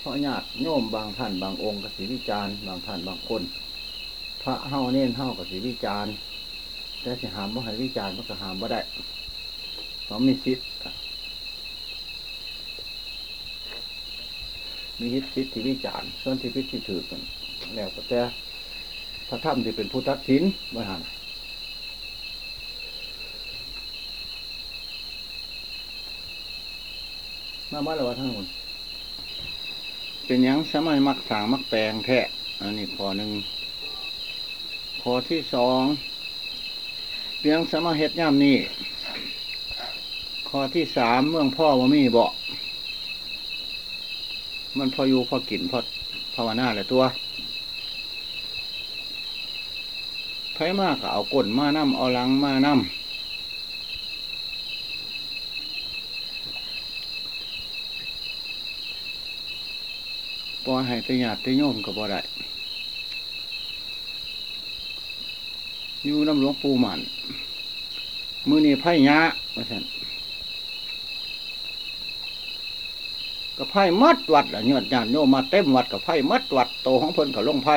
เพราะญาติโยมบางท่านบางองค์กสิวิจารณ์บางท่านบางคน พระเฮาเน้นเฮากสิวิจารณ์แต่สิหามว่าให้วิจารณ์มันก็หามว่าได้เพราะมีสิทธิ์มีสิทธิ์ที่วิจารณ์ส่วนที่พิที่ถือกันแล้วก็แต่พระธรรมที่เป็นผู้ตัดสินว่าหันมาบ้านเราว่าทั้งหมด เป็นยังสมัยมักสางมักแปลงแท้อันนี้ข้อหนึ่งข้อที่สองเลี้ยงสมาเฮ็ดย่ามนี้ข้อที่สามเมืองพ่อว่ามีเบามันพออยู่พอกินพอภาวนาแหละตัวไผมากก็เอาก้นมาน้ำเอาลังมาน้ำ ปล่อยให้แตหยาดแตโยมก็บ่ได้อยู่น้ำหลวงปู่หมันมือนี่ไพ่ยะว่าท่นก็ไพ่มัดวัดอะยอดญาติโยมมาเต็มวัดกับไพ่มัดวัดโตของเพิ่นกับลงไพ่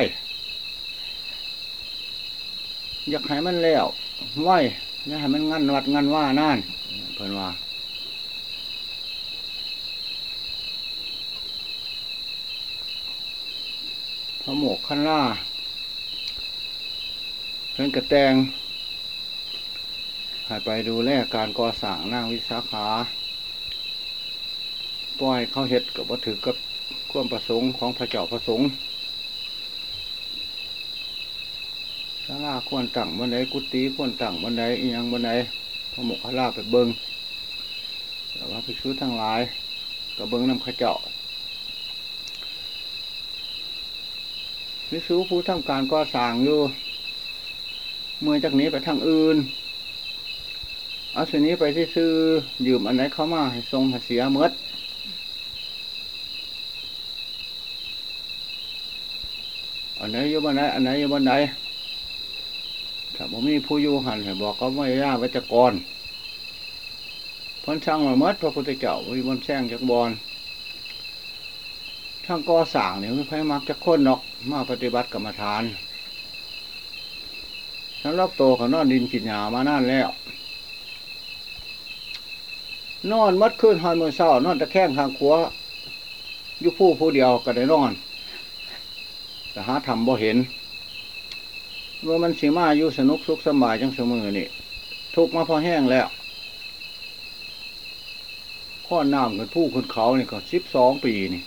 อยากให้มันแล้วไหวอยากให้มันงันวัดงันว่านั่นเพิ่นว่า พระโมกขันล่าเพิ่อนกระแตงให้ไปดูแลการก่อสร้างนางวิสาขาปล่อยเขาเห็ดกับวัตถุกับความประสงค์ของพระเจ้าประสงค์สาราควรตั้งบันไดกุฏิควรตั้งบันไดอียังบันไดพระโมกขันล่าไปเบิงแต่ว่าภิกษุทั้งหลายกับเบิงน้ำขเจ้า วิสูผู้ทำการก่อสร้างอยู่ เมื่อจากนี้ไปทางอื่นเอาส่วนนี้ไปที่ซื้อยืมอันไหนเข้ามาให้ทรงเสียเมดอันไหนอยู่บันไหนอันไหนอยู่บันไหนถ้าผมมีผู้อยู่หันให้บอกเขาไม่ย่าวัจกรพ้นช่างมาเมดพระพุทธเจ้าวิบนแช่งจากบอล ช่างก่อสร้างเนี่ยไม่ค่อยมักจะค้นนอกมาปฏิบัติกรรมฐานฉันรับโตเขานอนดินกินหยามานานแล้ว นอนมัดขึ้นหอยมือเศร้านอนตะแคงทางขวอยู่ผู้ผู้เดียวก็ได้นอน แต่หาทำบ่เห็นว่ามันสีมาอยู่สนุกสุขสบายจังเสมอนี่ทุกมาพอแห้งแล้วข้อน้ำกันผู้คนเขานี่ก็สิบสองปีนี่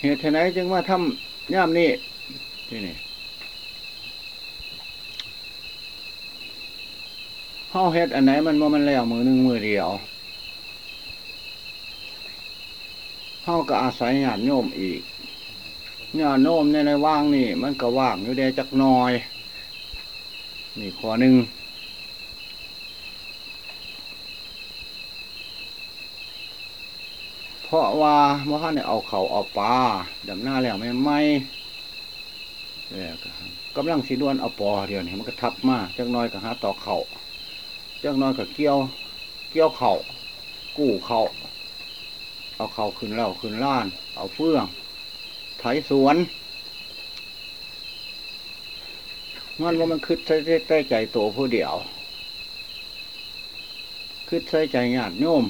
เหตุไหนจึงมาทำย่ามนี้ที่นี่เฮาเฮ็ดอันไหนมันว่ามันแล้วมือหนึ่งมือเดียวเฮาก็อาศัยญาติโยมอีกญาติโยมในในว่างนี่ มันก็ว่างอยู่เดจักน้อย นี่ข้อหนึ่ง เพราะว่าเมื่อท่านเนี่ยเอาเขาเอาปลาดำหน้าแล้วไม่ไหมกำลังสีด้วนเอาปอเดียวนี่มันก็ทับมาจักน้อยก็หาต่อเขาจักน้อยก็เกี่ยวเกี่ยวเขากู้เขาเอาเขาขึ้นเล่าขึ้นล้าน เอาเฟื่องไถสวนมันว่ามันคืดใส่ใต้ใจโตผู้เดียวคืดใส่ใจญาติโยม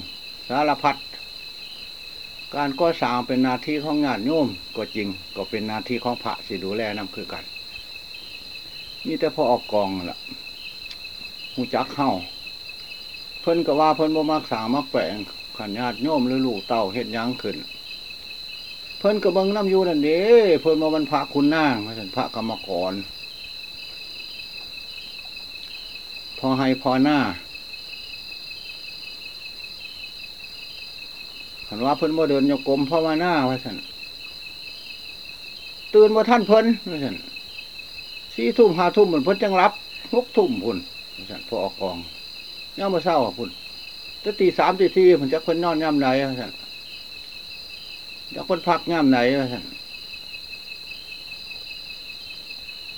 สารพัด การก่อสร้างเป็นหน้าที่ของงานโยมก็จริง ก็เป็นหน้าที่ของพระสิดูแลนำคือกันนี่แต่พอออกกองล่ะหูจักเข้าเพิ่นก็ว่าเพิ่นบ่มักสางมักแปลงขันญาติโยมหรือลูกเต่าเห็ดยังขึ้น เพิ่นก็เบิ่งน้ำอยู่นั่นเด้เพิ่นมาบรรพระคุณนางมาเป็นพระกรรมกร พอให้พอหน้า ขันว่าเพิ่นบ่เดินโยกมเพราะว่าหน้าว่าสันตื่นว่ท่านเพิ่นว่าสันสี่ทุ่มห้าทุ่มเหมือนเพิ่นจังรับหกทุ่มพุ่นว่าสันพอออกกองย่ามาเศร้าพุ่นจะตีสามตีสี่ผมจะเพิ่นนอนย่ำไหนว่าสันจะเพิ่นพักย่ำไหนว่าสัน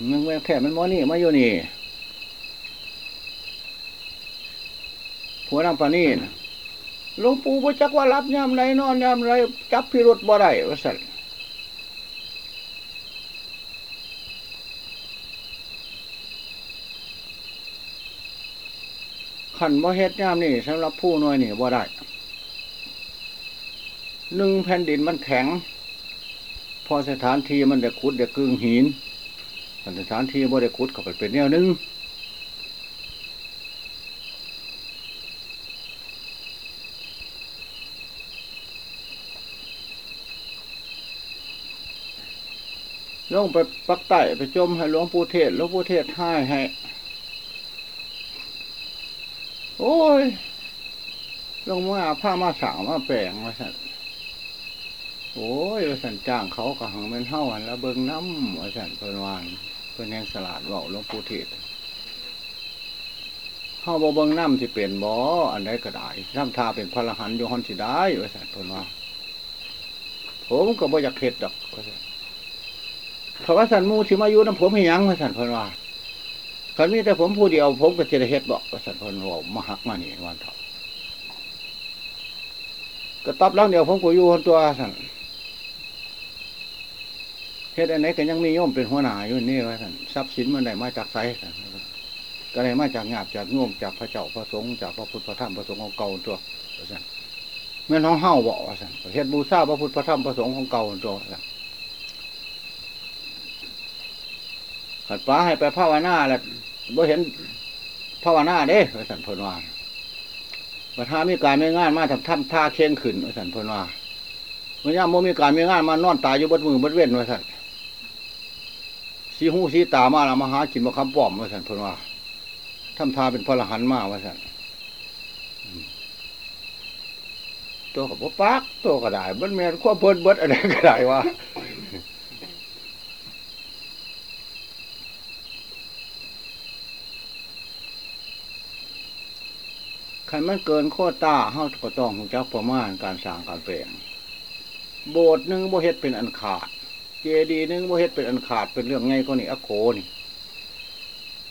มันแค่มันมอนี่มาอยู่นี่ผัวนางปานี่นะ หลวงปู่บ่จักว่ารับยามไรนอนยามไรจับพิรุษบ่ได้ว่าสั่นขันบ่เฮ็ดยามนี่สำหรับผู้น้อยนี่บ่ได้หนึ่งแผ่นดินมันแข็ง พอสถานที่มันได้ขุดได้กึ่งหินสถานที่บ่ได้ขุดก็ไปเป็นแนวหนึง ลงไปปักใต้ไปจมให้หลวงปู่เทศหลวงปู่เทศให้ให้ โอ้ย ลงมาผ้ามาสางมาแปลงมาสั่นโอ้ยว่าสั่นจ้างเขาก็หังเป็นเท่าหันแล้วเบิงน้ำว่าสั่นเพิ่นวานเพิ่นแห่งสลาดเว่าหลวงปู่เทศเฮาบ่เบิงน้ำที่เป็นบ่อันใดก็ได้น้ำทาเป็นพระรหันต์อยู่ฮอนสิได้ว่าสั่นเพิ่นว่าผมก็บ่อยากเฮ็ดดอกว่าสั่น เขาว่าสันมู่สิมาอยู่นำผมให้ยังว่าสันพนว่าคันมีแต่ผมผู้เดียวผมก็จะได้เฮ็ดบ่ว่าสันพนว่ามาหักมานี่วันเท่าก็ตอบลังเดียวผมก็อยู่คนตัวสันเฮ็ดอันไหนก็ยังมีโยมเป็นหัวหน้าอยู่นี่ว่าสันทรัพย์สินมันได้มาจากไสก็ได้มาจากงาบจากโยมจากพระเจ้าพระสงฆ์จากพระพุทธพระธรรมพระสงฆ์ของเก่าตัวว่าสั่นแม่นของเฮาบอกว่าสันเฮ็ดบูชาพระพุทธพระธรรมพระสงฆ์ของเก่าตัวสัน ขัดป้าให้ไปภาวนาแหละบ่เห็นภาวนาเด้สันพนวาประธานมีการไมีงานมาทำทำท่าเค้งขึ้นสันพนวาเมื่อย่ามโมมีการมีงานมานอนตายอยู่บนมือบนเว้นว่าสันสีหูสีตามาละมาหากินมาคำป้อมว่าสันพนวาทำท่าเป็นพระหันมาว่าสันตัวกับปักตัวก็ได้บันแมนข้อเพิ่นเบิดอะไรก็ได้ว่า คันมันเกินโคต้าเฮาก็ต้องรู้จักประมาณการสร้างการแปลงโบสถ์หนึ่งโบเฮ็ดเป็นอันขาด เจดีหนึ่งโบเฮ็ดเป็นอันขาดเป็นเรื่องไงก็นี่อโคนี่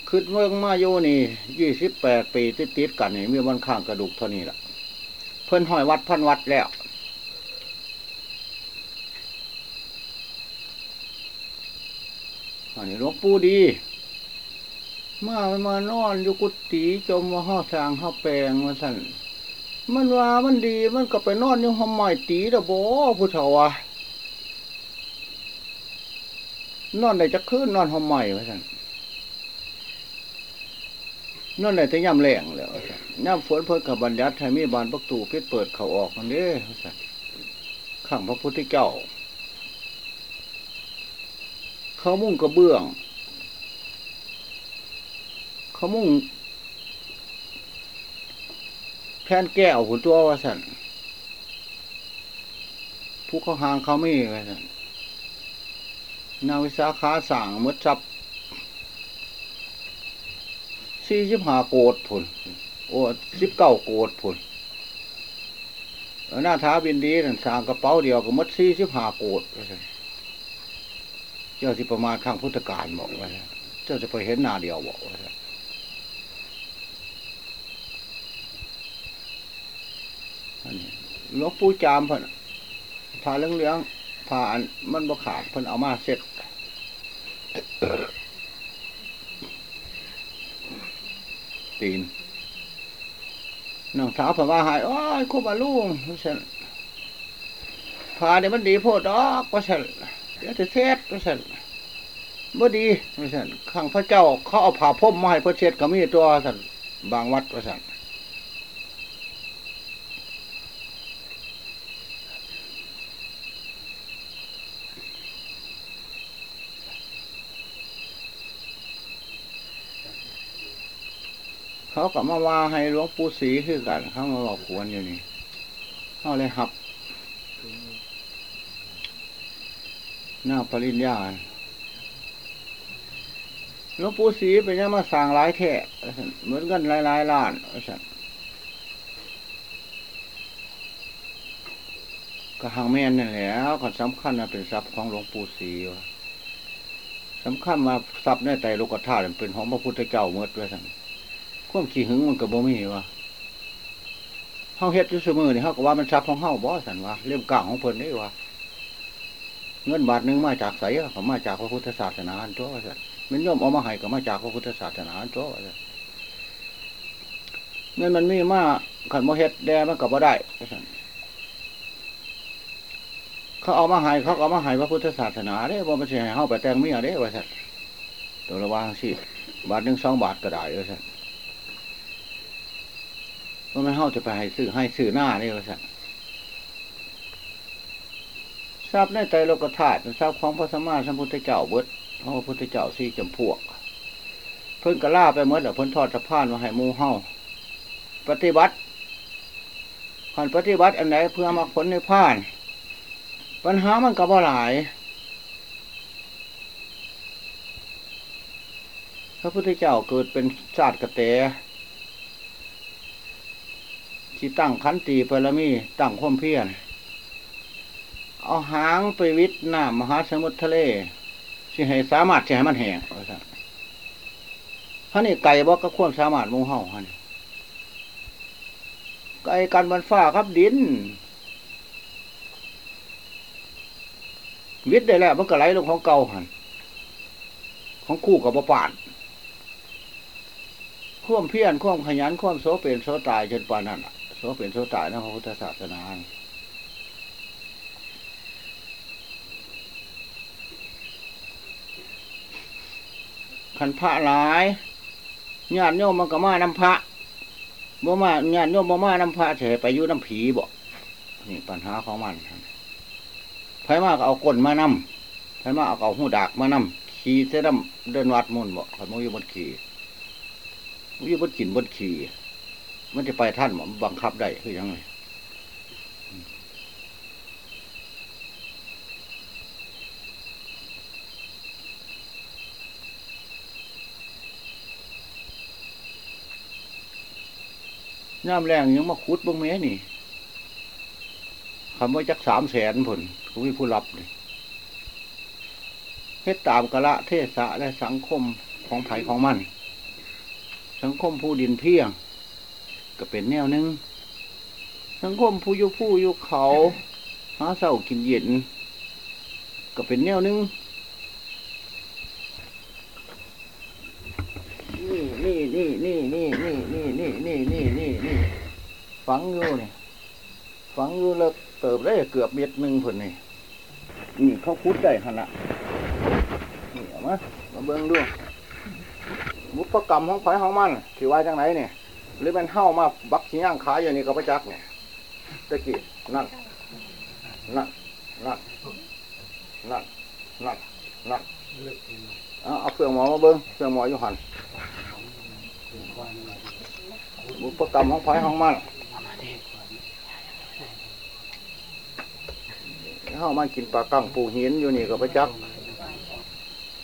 ขึ้นเมืองมาโยนี่ยี่สิบแปดปีติดติดกันนี่มีวันข้างกระดูกเท่านี้แหละเพิ่นห้อยวัดพันวัดแล้ว อันนี้หลวงปู่ดี มามันมานอนอยู่กุฏิจมว่าห้าสร้างห้าแปลงมาสั่นมันว่ามันดีมันก็ไปนอนอยู่ห้องไม้ตีระโบผู้เฒ่าว่านอนได้จะคืนนอนห้องไม้ว่าสั่นนอนได้แต่ย่ำแรงแล้วว่าซั่นย่ำฝนเพิ่นกับบัญญัติให้มีบานประตูพิษเปิดเขาออกมันเด้ว่าสั่นข้างพระพุทธเจ้า เขามุ่งกระเบื้อง เขามุ่ง แผ่นแก้วหุ่นตัวว่าสันผู้เขาหางเขาไม่ว่าสันนาวิสาขาสั่งมดซับสี่สิบห้าโกดผลโอ้สิบเก้าโกดผลหน้าท้าบินดีนั่นสั่งกระเป๋าเดียวก็มดสี่สิบห้าโกดเจ้าที่ประมาณข้างพุทธการบอกว่าเจ้าจะไปเห็นหน้าเดียวบอกว่าซั่น อันนี้ หลวงปู่จามเพิ่นผ่าเหลืองๆผ่าอันมันบ่ขาดเพิ่นเอามาเสร็จตีนน้องสาวเพิ่นว่าหายโอ้ยคุบาลุงว่าซั่นผ่าเนี่ยมันดีโพดดอกว่าซั่นเดี๋ยวจะเทศว่าซั่นบ่ดีว่าซั่นข้างพระเจ้าเขาเอาผ้าพ่มมาให้พิ่นเช็ดก็มีตัวว่าซั่นบางวัดว่าซั่น เขาก็มาว่าให้หลวงปู่ศรีคือกันเขามาบอกควรอยู่นี่เขาเลยหับ หน้าปริญญาหลวงปู่ศรีเป็นยังมาสร้างหลายแท่เหมือนกันหลายหลายล้านสันก็หางแม่นนั่นแหล้วก็สำคัญนะเป็นทรัพย์ของหลวงปู่ศรีว่ะสำคัญมาทรัพย์ในใจโลกธาตุเป็นของพระพุทธเจ้าเมื่อด้วยสั่น ความขี้หึงมันก็บ่มีวะเฮาเฮ็ดอยู่เสมอนี่เฮาก็ว่ามันทรัพย์ของเฮาบ่สันว่าเล่มกลางของเพิ่นนี่ว่าเงินบาทหนึงมาจากไสเขามาจากพระพุทธศาสนาอันตัวว่าซั่นมันย่อมเอามาให้ก็มาจากพระพุทธศาสนาอันตัวว่าซั่นเงินมันมีมาขันบ่เฮ็ดแดมันก็บ่ได้ว่าซั่นเขาเอามาให้เขาเอามาให้พระพุทธศาสนาเด้บ่มันสิให้เฮาไปแต่งเมียเด้ว่าซั่นตัวระวังสิบาทหนึงสองบาทก็ได้ว่าซั่น ว่ามันเฮาจะไปให้ซื้อให้ซื้อหน้านี่ว่าสั่นทราบในใจโลกธาตุทราบของพระสมมาสัมพุทธเจ้าเบิดเพราะพระพุทธเจ้าสี่จำพวก เพิ่นกระล่าไปเมื่อเพิ่นทอดสะพานมาให้มูเฮาปฏิบัติขันปฏิบัติอันไหนเพื่อมาผลในพาน ปัญหามันก็บ่หลาย พระพุทธเจ้าเกิดเป็นชาสติกระแต ที่ตั้งขันตีปรมีตั้งความเพียรเอาหางไปวิทย์น้ำมหาสมุทรทะเลสิให้สามารถสิให้มันแห้งว่าซั่นฮะนี่ไก่บอกก็ความสามารถมูเฮาฮะนี่ไก่กันบนฟ้าครับดิน วิทย์ได้แล้ว มันก็ไหลลงของเก่าหันของคู่กับบ่ปานควมเพียรควมขยันควมโสเป็นโสตายจนปานนั้นน่ะ โสเป็นโสตายนะพระพุทธศาสนาขันพระหลายญาติโยมมันก็มานำพระบ่มาญาติโยมบ่มานำพระเฉยไปยู่น้ำผีบ่นี่ปัญหาของมันไผมากเอาก้นมานำไผมากเอาเอาหูดากมานำขี่เสดำเดินวัดมุ่นบ่ขันโมอยู่บนขี่วิบดกินบดขี่ มันจะไปท่านมันบังคับได้คือยังไงน้ำแรงยังมาขุดบ้างแม่นี่คำว่าจักสามแสนผลเขามีผู้รับเลยเฮ็ดตามกะละเทศะและสังคมของไผ่ของมัน สังคมผู้ดินเพียง ก็เป็นแนวหนึง สังคมผู้ยุผู้ยุเขาหาเศร้ากินเย็น ก็เป็นแนวหนึงนี่นี่นี่นี่นี่นี่นี่นี่นี่นี่นี่ฝังอยู่นี่ฝังอยู่แล้วเติบได้เกือบเม็ดหนึ่งผลนี่นี่เขาคุดได้ขนาดนี่เอามามาเบิ่งดูบุพกรรมของไผของมันที่ว่าจังไหนเนี่ย หรือเป็นเฮ้ามาบักขี้ย่างขายอยู่นี่ก็ประจักเนี่ยตะกี้นั่นนั่นนั่นนั่นนั่นนั่นเอาเอาเครื่องหมอมาเบิ้งเครื่องหมอยู่หันบุพกรรมของไผของมันเฮ้ามากินปลากั้งปูหินอยู่นี่ก็ประจัก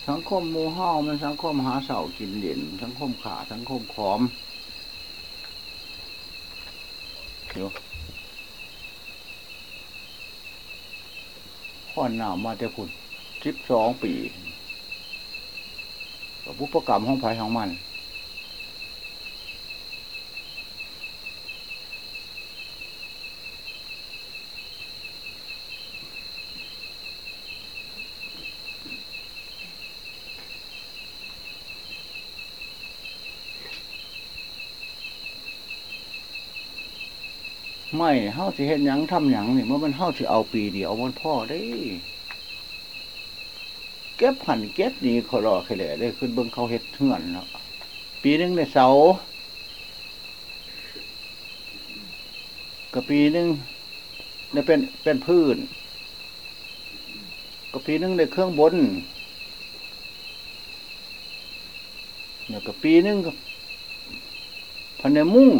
สังคมหมูเห่ามันสังคมหาเสากินเหรียญสังคมขาสังคมขอม เดี๋ยวพ่อหนาวมาแต่พุ่นสิบสองปีกับบุพกรรมของไผ่ของมัน ไม่เฮาสิเห็นหยังทำหยังนี่เมื่อมันเฮาสิเอาปีเดียวมันพ่อได้ เก็บหันเก็บนี่ขารอแค่แหล่ได้ขึ้นเบิ่งเขาเฮ็ดเทือนเนาะปีหนึงได้เสาก็ปีหนึงได้เป็นเป็นพื้น ก็ปีหนึงได้เครื่องบนเนี่ยก็ปีหนึงก็พันในมุ้ง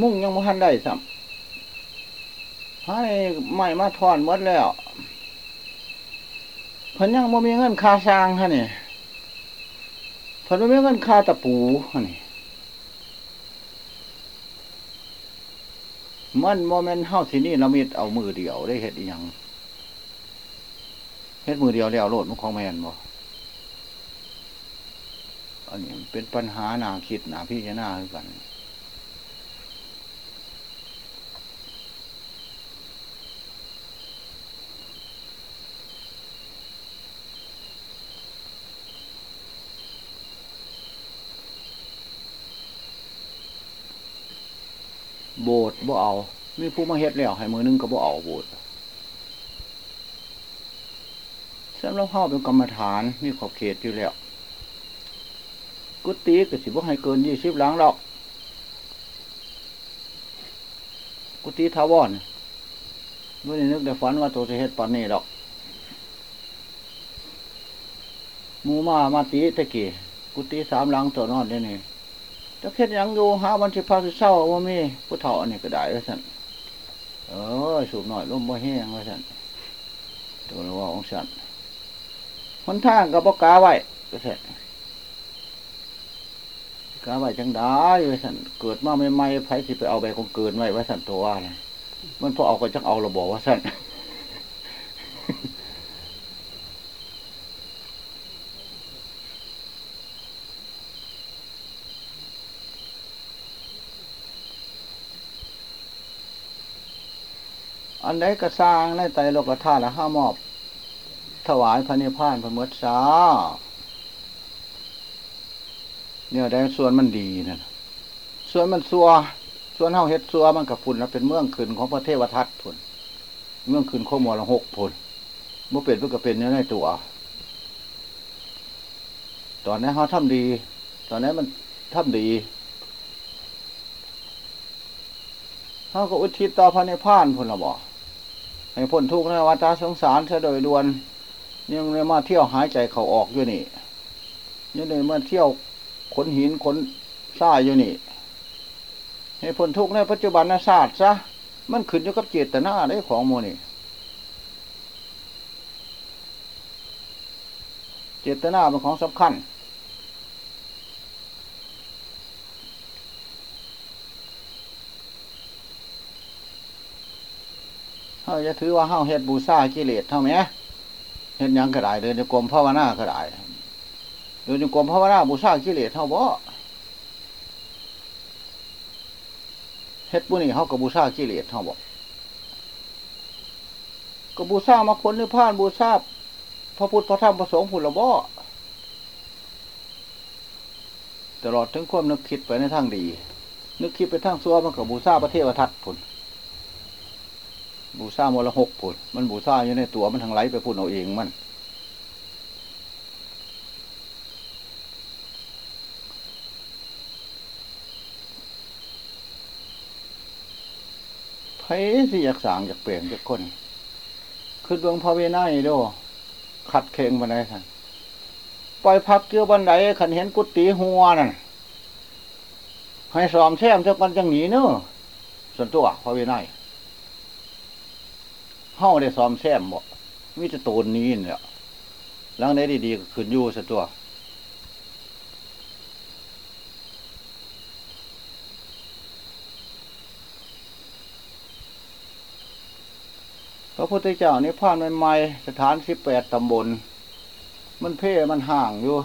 มุ่งยังม่ทันได้สัมให้ไม่มาทอนหมดแล้วเพิ่นยังบ่มีเงินค่าสร้างฮะนี่เพิ่นบ่มีเงินค่าตะปูฮะนี่มันโมเมนต์เฮาที่นี่เรามีเอามือเดียวได้เฮ็ดอีหยังเฮ็ดมือเดียวแล้วโลดมันของแม่นบ่อันนี้เป็นปัญหาหนาคิดหนาพิจารณาคือกัน โบสบ่เอา มีผู้มาเฮ็ดแล้วให้มือนึงก็บ่เอาโบสสำหรับเข้าเป็นกรรมฐานมีขอบเขตอยู่แล้วกุฏิก็สิบ่ให้เกินยี่สิบหลังหรอก กุฏิทาวรเมื่อนี้นึกได้ฝันว่าตัวจะเฮ็ดปานนี้หรอกมูมามาตีตะกี้กุฏิสามหลังตัวนอนได้นี่ จะเฮ็ดยังอยู่หาวันสิพาสิเศร้าว่ามีผู้เฒ่านนี้ก็ได้ว่าสั่นเออสูบหน่อยลมบ่แห้งว่าสั่นตัวละว่าของสั่นหนทางกับปกาไว้ก็สั่นกาไว้จังได้ว่าสั่นเกิดมาใหม่ๆไผสิไปเอาใบของเกินไว้ว่าสั่นตัวว่านะมันพอเอาก็จังเอาราบอกว่าสั่น อันใดก็สร้างในใจโลกธาตุละห้ามอบ ถวายพระนิพพานพระมดสาเนี่ยได้ส่วนมันดีนั่นส่วนมันซัวส่วนเฮาเฮ็ดซัวมันกับพุ่นแล้วเป็นเมืองขึ้นของพระเทวทัตพุ่นเมืองขึ้นข้อมอละหกพุ่นเมื่อเป็นเพื่อก็เป็นเนื้อในตัว ตอนนี้เขาทำดี ตอนนี้มันทำดีเขาก็อุทิศต่อพระนิพพานพุ่นละบอก ให้พ้นทุกข์ในวัฏสงสารเสียโดยด่วน ยังเลยมาเที่ยวหายใจเขาออกอยู่นี่ยังเลยมาเที่ยวขนหินขนทรายอยู่นี่ ให้พ้นทุกข์ในปัจจุบันศาสตร์ซะมันขึ้นอยู่กับเจตนาได้ของโมนี่เจตนาเป็นของสำคัญาจะถือว่าเฮาเฮ็ดบูชากิเลสเท่าไหมเฮ็ดยังก็ได้เดินในกรมภาวนาก็ได้เดินในกรมภาวนาบูชากิเลสเท่าบ่เฮ็ดบุนี่เฮากับบูชากิเลสเท่าบ่ก็บูชามาคนนิพพานบูชาพระพุทธพระธรรมพระสงฆ์ผุละบ่ตลอดถึงความนึกคิดไปในทางดี นึกคิดไปทางซัวมันกับบูชาพระเทวทัตผุน บูชามรหกผุนมันบูชาอยู่ในตัวมันทางไหลไปพุ่นเอาเองมัน ไผสิอยากสางอยากเปลี่ยนจากคนคือดวงพระเวไนโดขัดเข่งบันไดท่านปล่อยพักเกี่ยวบันไดขันเห็นกุฏิหัวนั่นให้สอมแช่มเจ้ากันจังหนีเนอะส่วนตัวพระเวไน เฮ้าได้ซ้อมแซมบ่มิจะตูนนี้เนี่ยหลังได้ดีๆก็ขึ้นอยู่สัตัว พระพุทธเจ้านิพพานใหม่ๆสถานสิบแปดตำบล มันเพ่มันห่างอยู่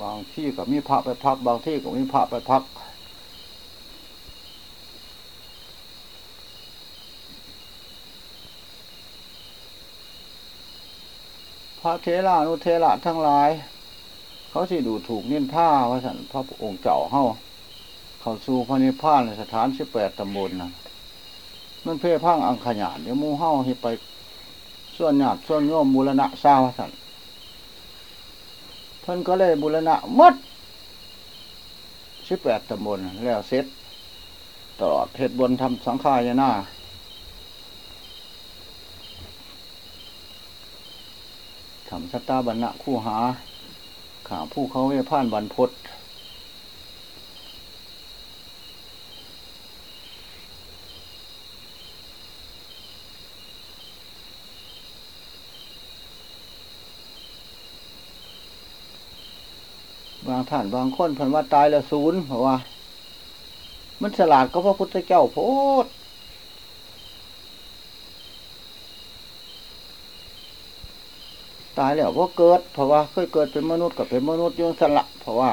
บางที่ก็มีพระไปพัก บางที่ก็มีพระไปพัก พระเทรานุเทระทั้งหลาย เขาสิดูถูกนินท่าว่าสันพระองค์เจ้าเฮาเขาสู่พระนิพพานในสถานสิบแปดตำบลนะมันเพ่พังอังขยานเดี๋ยวมูเฮาให้ไป ส่วนหยาดส่วนโยมบูรณะสร้าวสันเพิ่นก็เลยบูรณะมดสิบแปดตำบลแล้วเสร็จตลอดเหตุบนทำสังขายนา ทำสตาบรรณะคู่หาขาผู้เขาเวพ่านบรรพศบางท่านบางคนเพิ่นว่าตายแล้วศูนย์เพราะว่า มันฉลาดก็พระพุทธเจ้าโพด ตายแล้วว่าเกิด เพราะว่าเคยเกิดเป็นมนุษย์กับเป็นมนุษย์ยงสละเพราะว่า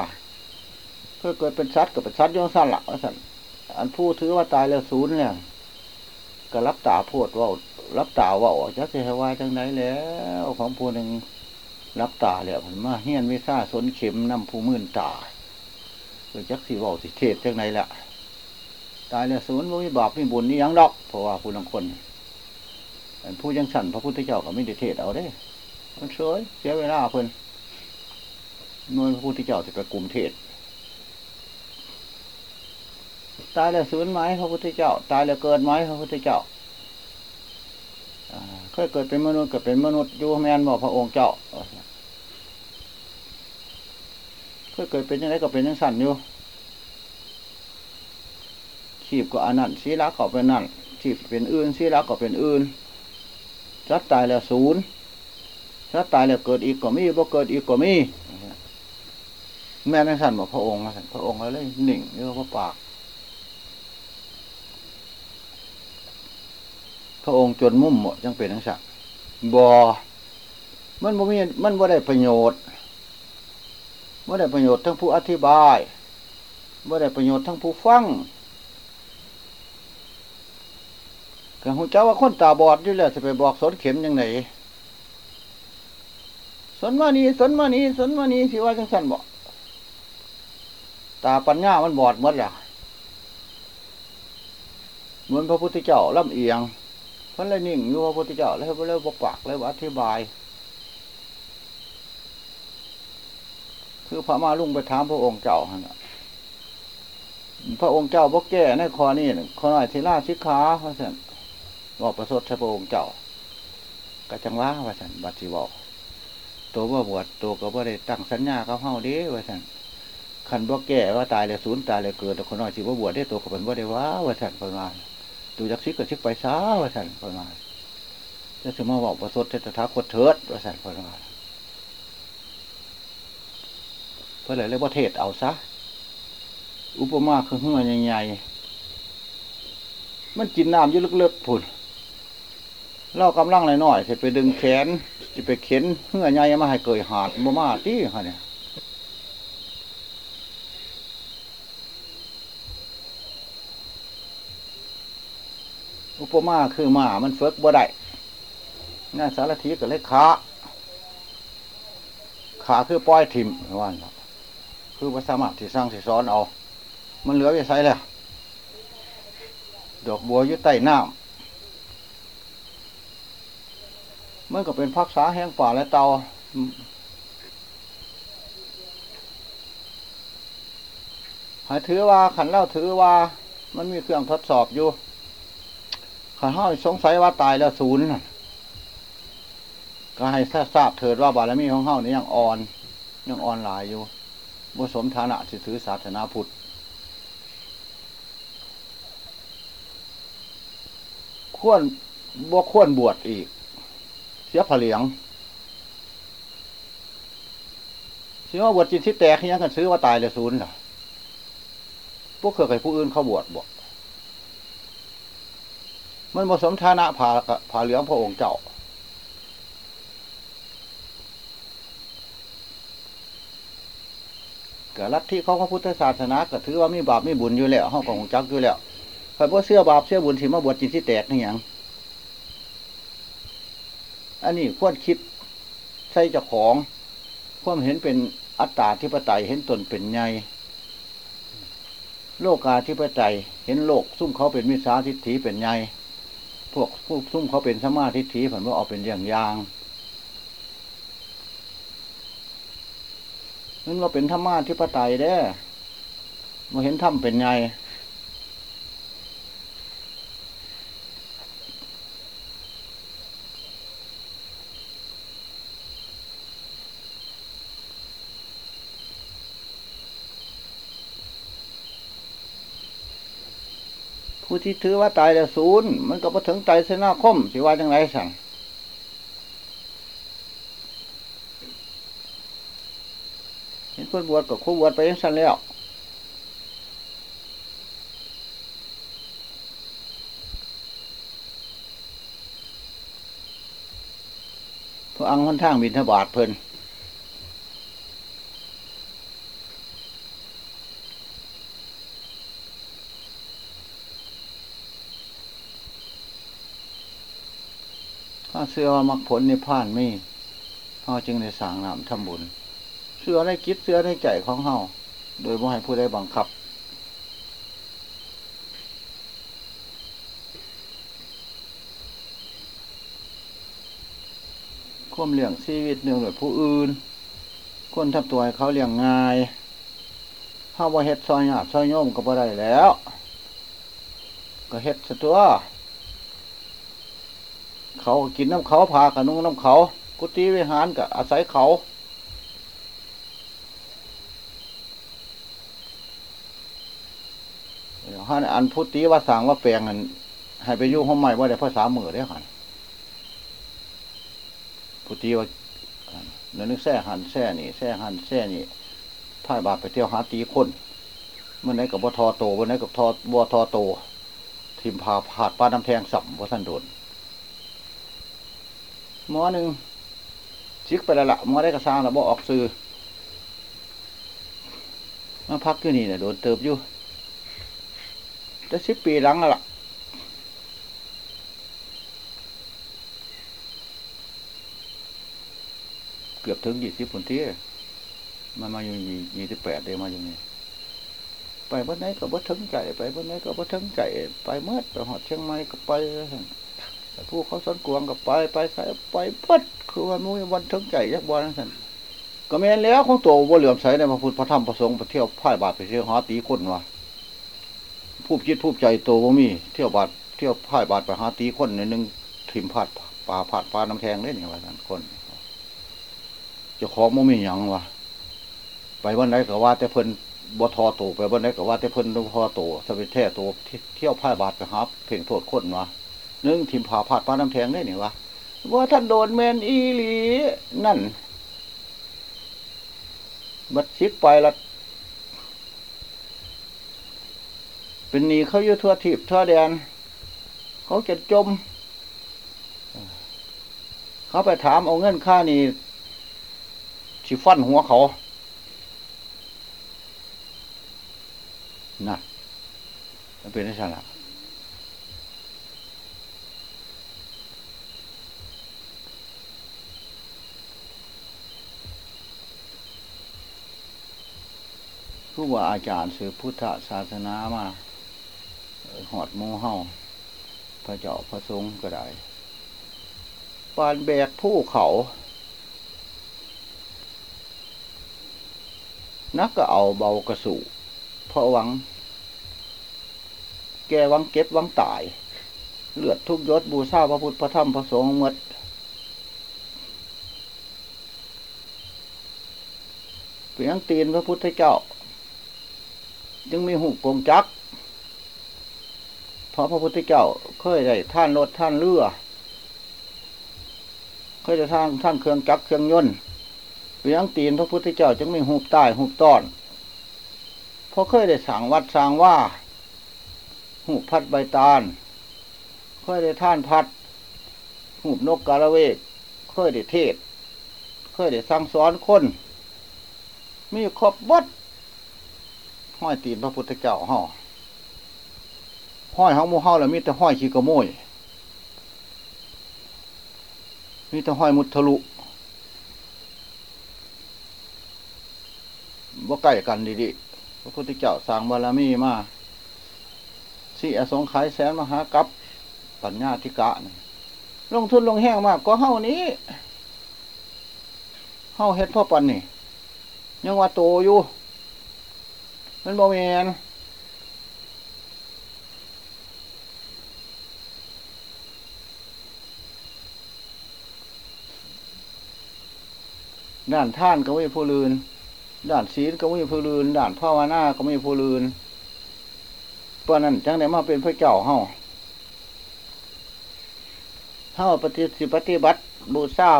เคยเกิดเป็นสัตว์กับเป็นสัตว์ยงสละว่าสันอันผู้ถือว่าตายแล้วศูนย์เนี่ยก็รับตาโพดว่ารับตาว่าจะเสียว่าจังไหนแล้วของผู้หนึ่งรับตาแล้วผมมาเฮียนวิซ่าสนเข็มนำผู้มื่นตาเพื่อจักสีว่าสิเทศจังไหนละตายแล้วศูนย์บ่มีบาปมีบุญนี่ยังดอก เพราะว่าผู้ลังคนผู้ยังสั่นพระพุทธเจ้าก็ไม่ได้เทศเอาได้ มันเฉยเสียเวลาเพิ่นนวลพระพุทธเจ้าจะไปกลุ่มเทศ ตายแล้วศูนย์ไหมพระพุทธเจ้า ตายแล้วเกิดไหมพระพุทธเจ้าเคยเกิดเป็นมนุษย์เกิดเป็นมนุษย์อยู่แมนบอกพระองค์เจ้าเคยเกิดเป็นยังไงก็เป็นยังสั่นอยู่ขีบก็อันนั้นสีรักก็เป็นนั่นขีบเป็นอื่นสีรักก็เป็นอื่นสัตว์ตายแล้วศูนย์ สัตว์ตายแล้วเกิดอีกก็มีบ่เกิดอีกก็มีแม่นั่งสั่นบอกพระองค์พระองค์แล้วเลยหนิ่งเนื้อพระปาก พระองค์จนมุ่มหมดยังเป็นทั้งสัตว์บอมันบ่มีมันบ่ได้ประโยชน์บ่ได้ประโยชน์ทั้งผู้อธิบายบ่ได้ประโยชน์ทั้งผู้ฟังกัหูเจ้าว่าคนตาบอดอยู่แล้วจะไปบอกสนเข็มยังไง สนมานีสนมานีสนมานีสิว่าจังสันบอกตาปัญญามันบอดหมดแล้วเหมือนพระพุทธเจ้าล่ำเอียงพันเลยนิ่งอยู่พระพุทธเจ้าแล้วเลยบอกปากเลยอธิบาย คือพระมาลุงไปถามพระองค์เจ้าฮะพระองค์เจ้าบอกแก่ในคอนี่ขอหน่อยทีล่าชิกขาพระเสนบอกประสดใช้พระองค์เจ้า กระจังว่าว่าสันบัตรีบอก ตัวว่าบวชตัวก็บ่ได้ตั้งสัญญาเขาเฮาเด้ว่าสันขันบ่แก่ว่าตายเลยศูนย์ตายเลยเกิดแต่คนน้อยสิว่าบวชได้ตัวก็เป็นบ่ได้ว่าว่าสันประมาณตัวจักซิกก็ซิกไปซาว่าสันประมาณจะสมมาบอกประสดเทตถาคตเถิดว่าสันประมาณเพื่ออะไรเรียกว่าเทศเอาซะอุปมาคือเหื่อใหญ่ๆมันกินน้ำยุ่ลึกๆผุน เรากำลังหน่อยๆจะไปดึงแขนจะไปเข็นเหื่อใหญ่มาให้เกิดหาดบ่มาที่ฮะเนี่ยอุปมาคือหมามันเฟิกบ่ได้งานสารทีก็เลยขาขาคือป้อยทิมว่าคือภาษามารถที่สร้างที่สอนเอา มันเหลือไว้ใช้แล้วดอกบัวยู่ใต้น้ำ มันก็เป็นพักษาแห้งป่าและเตาหายถือว่าขันเล่าถือว่า มันมีเครื่องทดสอบอยู่ ขันห้าสงสัยว่าตายแล้วศูนย์ก็ให้ทราบเถิดว่าบารมีของเฮานี่ยังอ่อน ยังอ่อนหลายอยู่บ่สมฐานะที่ถือศาสนาพุทธควรบ่ควรบวชอีก เสียผเหลียงสีว่าบวชจิตที่แตกยังกันซื้อว่าตายเลยศูนย์ล่ะพวกเคยใครผู้อื่นเขาบวชบวชมันผสมฐานะผ่าผ่าเหลืองพระองค์เจ้า เกับลัทธิของพระพุทธศาสนาก็ถือว่ามีบาปมีบุญอยู่แล้วห้องของจักอยู่แล้วใครว่าเสื้อบาปเสื้อบุญที่มาบวชจิตที่แตกนี่ยัง อันนี้ควรคิดใส่เจ้าของ ความเห็นเป็นอัตตาธิปไตยเห็นตนเป็นไงโลกาธิปไตยเห็นโลกซุ่มเขาเป็นมิสาทิฏฐิเป็นไงพวกผู้ซุ่มเขาเป็นสมาทิฏฐิผมว่าเอาเป็นอย่างยางนั่นว่าเป็นธรรมะทิปไตยเด้มาเห็นธรรมเป็นไง ผู้ที่ถือว่าตายแล้วศูนย์มันก็มาถึงใจเสนาคมสิว่าจังไรสั่งเห็นคนบวชกับคู่บวชไปยังสั้นแล้วพระอังค่อนทางบินทบาทเพลิน เาเสื้อมักผลนิพพานมีเขาจึงในสางนามทำบุญ เสื้อได้คิดเสื้อได้ใจของเขาโดยไม่ให้ผู้ได้บังคับ ควมเลี้ยงชีวิตเนื่องดยผู้อื่น คนทับตัวให้เขาเลี้ยงง่ายข้าวว่าเฮ็ดซอยหยาบซอยโยมก็บ่ได้แล้ว ก็เฮ็ดซะตัว เขากินน้ำเขาพากับนุ่งน้ำเขา กุฏิวิหารกับอาศัยเขาฮันอันพุทธิว่าสางว่าแปลงอันให้ไปยุ่งห้องใหม่ว่าได้ภาษามือได้หันพุทธิว่าเนื้อนึกแซ่หันแซ่นี่แซ่หันแซ่นี่พ่ายบาปไปเที่ยวหาตีคนเมื่อไหนกับบัวทอโตเมื่อไหนกับทอบัวทอโต ทิมพาผาดปลาน้ำแทงสัมว่าท่านโดน หมอหนึ่งชิกไปล้วละหมอได้กระซางแล้วบอกออกซื้อมาพักอยู่นี่เนี่ยโดนเติบอยู่จะสิบปีหลังแล้วล่ะเกือบถึงยี่สิบคนที่มันมาอยู่ยี่สิบแปดเดียมาอยู่นี่ไปบ้านไหนก็บ่ถึงใจไปบ้านไหนก็บ่ถึงใจไปเมื่อไปหอดเชียงใหม่ก็ไป ผู้เขาสนกวงก็ไปไปใส่ไปพัดคือว่ามุ้ยวันถึงใจยักบอลนั่นสันก็แม่นแล้วของตัวบ่เหลื่อมใสในพระพุทธพระธรรมพระสงฆ์ไปเที่ยวพ่ายบาทไปเที่ยวหาตีคนวะผู้คิดผู้ใจโตบ่มี เที่ยวบาทเที่ยวพ่ายบาทไปหาตีคนในหนึ่งถิ่มผาดป่าผาดปลาน้ำแทงเล่นอย่างไรนั่นคนจะของบ่มีหยังวะไปวันไหนก็ว่าแต่เพิ่นบ่ทอโตไปบ่ได้ก็ว่าแต่เพิ่นบ่ทอโตสวิแท้โตเที่ยวพ่ายบาทไปหาเพ่งโทษคนวะ นึ่งทิมผาผาดปลาน้ำแทงได้นี่วะว่าท่านโดนแมนอีหลีนั่น บัดชิกไปละเป็นหนีเขาอยู่ทั่วทิพทั่วแดน เขาจะจม เขาไปถามเอาเงินค่านี่สิฟันหัวเขาน่ะมันเป็นอะไรล่ะ ผู้ว่าอาจารย์สืบพุทธศาสนามาหอดมูเฮาพระเจ้าพระสงฆ์ก็ได้ปานแบกผู้เขานักก็เอาเบากระสุเพราะหวัง แกวังเก็บวังตาย เลือดทุกยศบูชาพระพุทธพระธรรมพระสงฆ์หมดเพียงตีนพระพุทธเจ้า จึงมีหูกงจักเพราะพระพุทธเจ้าเคยได้ท่านรถท่านเรือ เคยได้ท่านท่านเครื่องจักเครื่องยนต์เพียงตีนพระพุทธเจ้าจึงมีหูใต้หูต้อนเพราะเคยได้สั่งวัดสั่งว่าหูพัดใบตาลเคยได้ท่านพัดหูนกกาละเวกเคยได้เทศ เคยได้สั่งสอนคน มีครบวัด ห้อยตีนพระพุทธเจ้าห่อห้อยห้องมูเฮาแล้วมีแต่ห้อยขี้กระโมยมีแต่ห้อยมุทะลุว่าใกล้กันดีๆพระพุทธเจ้าสร้างบารมีมาสี่อสงไขยแสนมหากับปัญญาธิกะนี่ลงทุนลงแห้งมากก็เฮานี้เฮาเฮ็ดพ่อปันนี่ ยังว่าโตอยู่ มันบ่แมนด้านท่านก็ไม่ผู้ลืนด้านศีลก็ไม่ผู้ลืนด้านภาวนาก็ไม่ผู้ลืนเพราะนั้นจังได้มาเป็นพระเจ้าเฮาเฮาปฏิสิปฏิบัติบูชา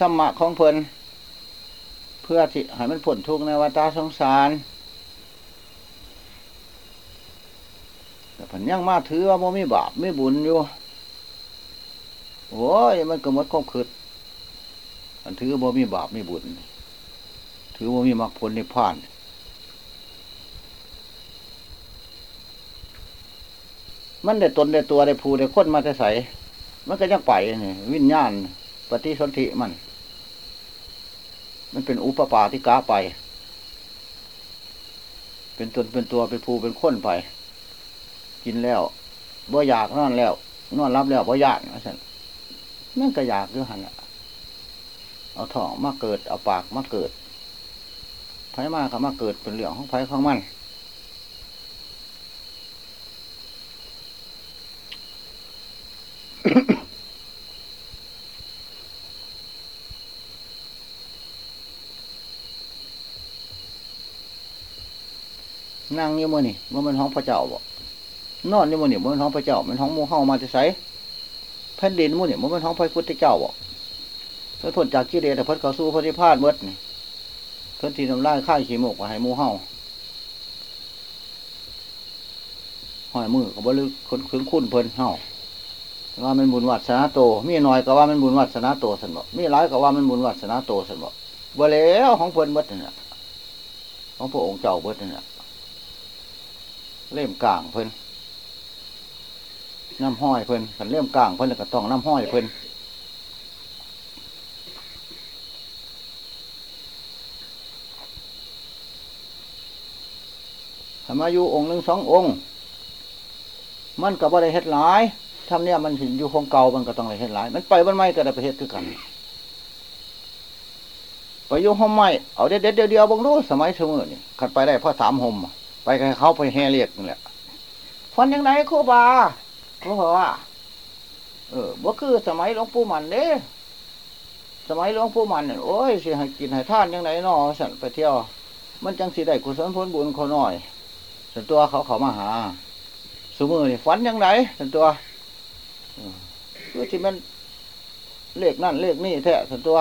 ธรรมะของเพลิน พื่อที่ให้มันผลทุกข์ในวัฏสงสารแต่ผันยังมาถือว่าโมมีบาปไม่บุญอยู่โอ้ยมันก็มดความคืดอันถือว่ามีบาปไม่บุญ ถือว่ามีมรรคผลนิพพานมันได้ตนได้ตัวได้ภูได้ค้นมาแต่ใสมันก็ยังไปนี่วิญญาณ ปฏิสนธิมัน มันเป็นอุปปาติกาไป เป็นตนเป็นตัวเป็นภูเป็นค้นไป กินแล้วบ่อยากนอนแล้ว นอนรับแล้วบ่อยากนะสันนั่นก็อยากด้วยหันอะเอาท้องมาเกิด เอาปากมาเกิดไผ่มาก็มาเกิดเป็นเรื่องของไผ่ของมัน นั่งอยู่มือนี่มันเป็นห้องพระเจ้าบ่นอนอยู่มือนี่มันเป็นห้องพระเจ้า มันห้องมูเฮามาจะใส่แผ่นดินมือนี่มันเป็นห้องพระพุทธเจ้าบ่เพิ่นพ้นจากกิเลสแต่เพิ่นเขาสู่พระนิพพานเบิดนี่เพิ่นที่ทำลายข้ายขี้หมกมาให้มูเฮาห้อยมือก็บ่ลึกคนคืนคุ้นเพิ่นเฮาว่ามันบุญวัดสนาโต มีน้อยก็ว่ามันบุญวัดสนาโตสันบ่มีหลายก็ว่ามันบุญวัดสนาโตสันบ่บ่แล้วของเพิ่นเบิดนี่ะของพระองค์เจ้าเบิดนี่ะ เล่มกลางเพิ่นน้ำห้อยเพิ่นขันเล่มกลางเพิ่นแล้วก็ต้องน้ำห้อยเพิ่นทำมาอยู่องค์หนึ่งสององค์ มันก็บ่ได้เฮ็ดหลายทำเนี่ยมันอยู่ของเก่ามันก็ต้องได้เฮ็ดหลาย มันไปมันไม่ก็ได้ไปเฮ็ดคือกันไปอยู่ห้องไม้เอาเด็ดเด็ดเดียวบางรู้สมัยเสมอนี่ขัดไปได้เพราะสามห่ม ไปกับเขาไปแห่เรียกนี่แหละฟันยังไงครูบาเขาบอกว่า เออบ่คือสมัยหลวงปู่มันเด้สมัยหลวงปู่มันเนี่ยโอ้ยสิให้กินให้ท่านยังไงนอสันไปเที่ยว มันจังสิได้กุศลผลบุญเขาหน่อยส่วนตัวเขาเขามาหาสมือนี่ฝันยังไงส่วนตัวคือที่มันเลขนั่นเลขนี่แท้ส่วนตัว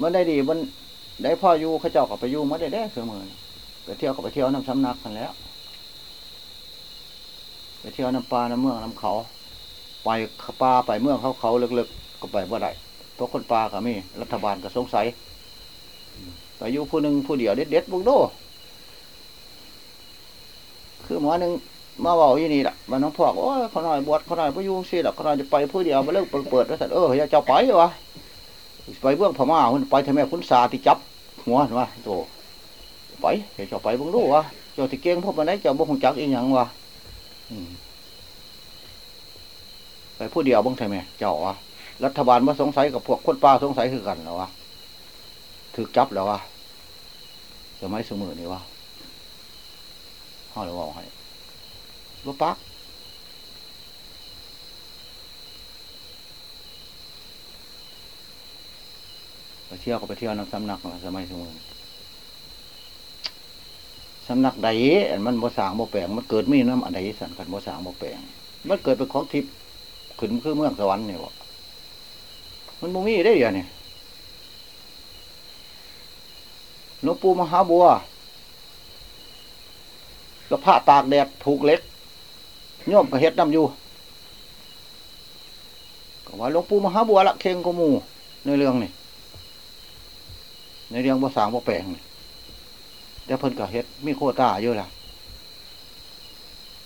มันได้ดีมันได้พ่ออยู่เขาเจ้าก็ไปอยู่มาได้ได้เสมอ ไปเที่ยวก็ไปเที่ยวน้ำสำนักกันแล้ว ไปเที่ยวน้ำปลาน้ำเมืองน้ำเขา ไปปลาไปเมืองเขาเขาเลึกๆก็ไปว่ได้เพราะคนปลาก็มีรัฐบาลก็สงสัยไปอยู่ผู้หนึ่งผู้เดียวเด็ดเด็ดบุกโดคือหมอหนึ่งมาเบาอยู่นี่แหละมันน้องพอกโอ้ยเขาหน่อยบวชเขาหน่อยไปอยู่สิหรอกเขาหน่อยจะไปผู้เดียวมาเลิกเปิดๆแล้วสัตว์เอออย่าเจ้าไปวะไปเบื้องพม่าคุณไปทำไมคุณสาที่จับหัวเห็นะโต ไปเดี๋ยวจ้าไปบิ่งดูวะเจ้าที่เก่งพวกมันไหนเจ้าบ่คงจักอีหยังวะไปผู้เดียวบิ่งทำไมเจ้าวะรัฐบาลมาสงสัยกับพวกคนป่าสงสัยคือกันแล้ววะถือจับแล้ววะสมัยสมือนี่วะห้าเลยว่าให้บ่ปักไปเที่ยวก็ไปเที่ยวน้ำสำนักล่ะสมัยสมัย สำนักใดมันบ่สร้างบ่แปลงมันเกิดมีน้ำอันใดสันกันบ่สร้างบ่แปลงมันเกิดเป็นของทิพย์ขึ้นคือเมืองสวรรค์นี่บ่มันบ่มีได้เดียวนี่หลวงปู่มหาบัวกระพาตากแดดถูกเล็กโยมก็เฮ็ดน้ำอยู่ก็ว่าหลวงปู่มหาบัวละเข่งกมูในเรื่องนี่ในเรื่องภาษาบ่แปลงนี่ แต่เพิ่นก็เฮ็ดมีโคต้าเยอะล่ะ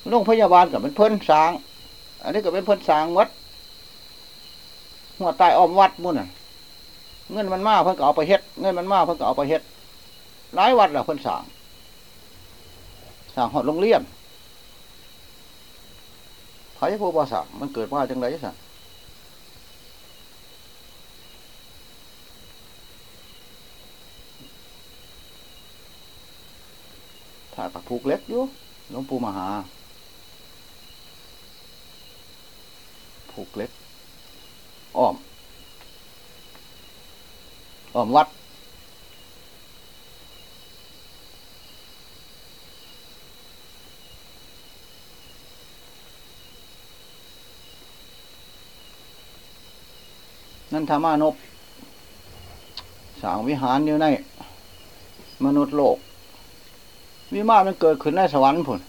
โรงพยาบาลก็เป็นเพิ่นสร้าง อันนี้ก็เป็นเพิ่นสร้างวัด หัวใต้อ้อมวัดมุ่นน่ะ เงินมันมาเพิ่นก็เอาไปเฮ็ด เงินมันมาเพิ่นก็เอาไปเฮ็ด หลายวัดล่ะเพิ่นสร้างสร้างหอดโรงเรียนไผผู้บ่สร้ามันเกิดมาจังไดสั่น ถ้ากับผูกเล็กอยู่หลวงปู่มหา ผูกเล็ก อ้อม อ้อมวัด นั่นธรรมานพสางวิหารอยู่ในมนุษย์โลก วิมานมันเกิดขึ้นในสวรรค์พุ่น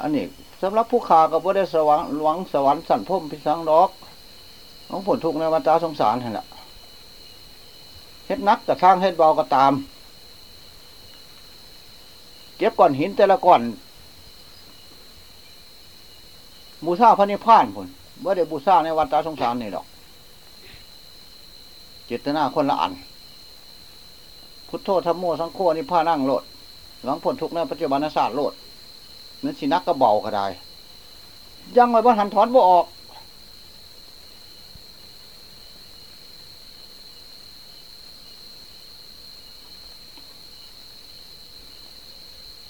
อันนี้สำหรับผู้ขาก็บ่ได้สวรรค์หลวงสวรรค์สั่นพุ่มพิสังดอกของผลทุกข์ในวัฏสงสารเห็นละเฮ็ดนักแต่ข้างเฮ็ดเบาก็ตาม เก็บก้อนหินแต่ละก้อนบูชาพระนิพพานพุ่นบ่ได้บูชาในวัฏสงสารนี่ดอก เจตนาคนละอันพุทโธธรรมโมสังโฆนิพพานั่งโลด หลังผลทุกข์ในปัจจุบันศาสตร์โลดนั้นสินักก็เบาก็ได้ ยังไงบ้านหันถอนบ่ออก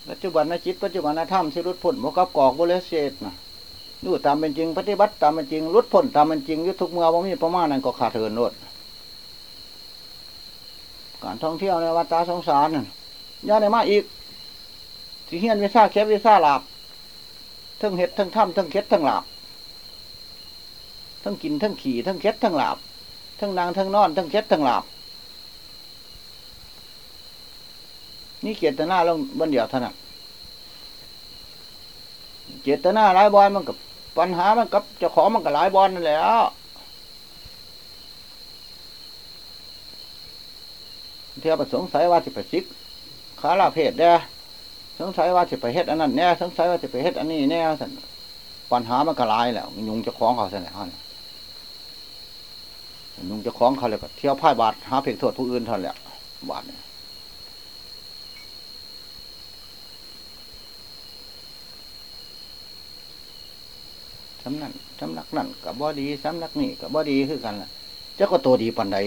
ปัจจุบันนจิตปัจจุบันนธรรมสิรุดพ้นโมกับกอกบุเรเศษนะดูตามเป็นจริง ปฏิบัติตามเป็นจริงรุดพ้นตามเป็นจริงยุทธทุกเมื่อว่ามีประมาณนั้นก็ขาดเถินโลดการท่องเที่ยวในวัฏสงสารนั่ย่าในมาอีก สิเฮียนวิซาเคฟวิซาหลาบทั้งเห็ดทั้งถ้ำทั้งเค็ดทั้งหลาบทั้งกินทั้งขี่ทั้งเค็ดทั้งหลาบทั้งนางทั้งนอนทั้งเค็ดทั้งหลาบนี่เกียรติหน้าลงบันเดียวเท่านั้นเจตนาหลายบอลมันกับปัญหามันกับจ้าขอมันกับหลายบอลนั่นแหละเที่ยวประสงสัยว่าจะไปซิกขาลาเพศแน่ สงสัยว่าจะไปเฮ็ดอันนั้นแน่สงสัยว่าจะไปเฮ็ดอันนี้แน่สันปัญหามันก็ลายแล้วยุงเจ้าของเขาสันแหละฮะยุงเจ้าของเขาเลยก็เที่ยวพ่ายบาทหาเพลงโทษผู้อื่นเท่านั้นแหละบาทเนี่ยสำนักสำนักนั่นกับบอดีสำนักนี่กับบอดีคือกันล่ะเจ้าก็ตัวดีปันใด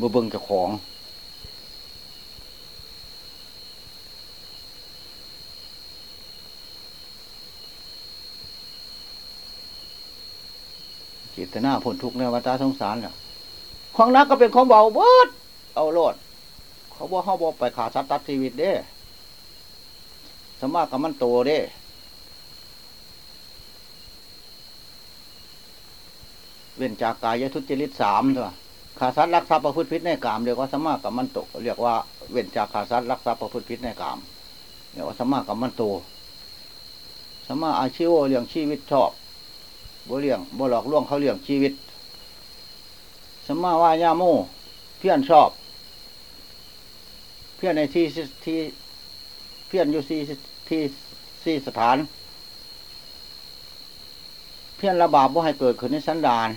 บ่เบิ่งจ้าของ จิตนาพ้นทุกข์ในวัฏสงสารน่ะของนักก็เป็นของเบาเบิดเอาโลด เขาบอกเขาบอกไปขาสัตว์ตัดชีวิตเด้สมากับมันโตเด้เว้นจากกายทุจริตสามตัวขาสัตว์รักทรัพย์ประพฤติผิดในกามเรียกว่าสมากับมันโตเรียกว่าเว้นจากขาสัตว์รักทรัพย์ประพฤติผิดในกามเรียกว่าสมากับมันโตสมมาอาชีวเรื่องชีวิตชอบ บ่เลี้ยงบ่หลอกลวงเขาเลี้ยงชีวิตสมมาว่ายาโมเพี้ยนชอบ เพี้ยนในที่ที่เพี้ยนอยู่ที่ที่ที่สถาน เพี้ยนระบาบว่าให้เกิดขึ้นในสันดาน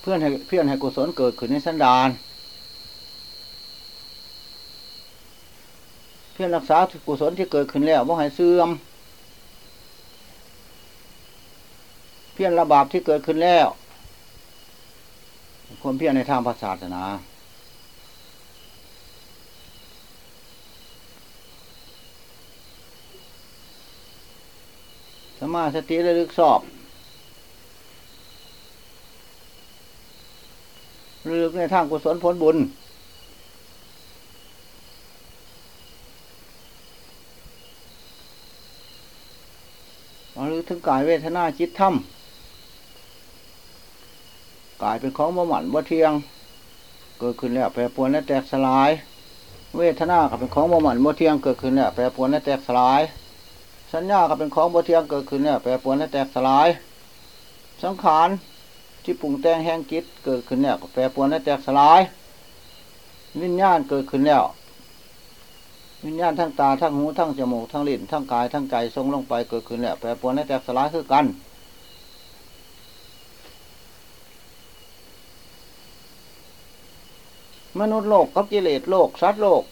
เพื่อนให้เพี้ยนให้กุศลเกิดขึ้นในสันดาน พี้ยนรักษากุศลที่เกิดขึ้นแล้วว่าให้เสื่อม เพี้ยนระบาบที่เกิดขึ้นแล้วความเพี้ยนในทางศาสนาสมาสติระลึกสอบระลึกในทางกุศลผลบุญ ระลึก ถึงกายเวทนาจิตธรรมกายเป็นของบ่หมันบ่เทียง เกิดขึ้นแล้วแปรปรวนและแตกสลาย เวทนาก็เป็นของบ่หมันบ่เทียงเกิดขึ้นแล้วแปรปรวนและแตกสลาย สัญญาก็เป็นของบ่เทียงเกิดขึ้นแล้วแปรปรวนและแตกสลาย สังขารที่ปรุงแต่งแห่งจิตเกิดขึ้นแล้วแปรปรวนและแตกสลาย วิญญาณเกิดขึ้นแล้ว วิญญาณทั้งตาทั้งหูทั้งจมูกทั้งลิ้นทั้งกายทั้งใจทรงลงไปเกิดขึ้นแล้วแปรปรวนและแตกสลายคือกัน มนุษย์โลกกับกิเลสโลกสัตว์โลก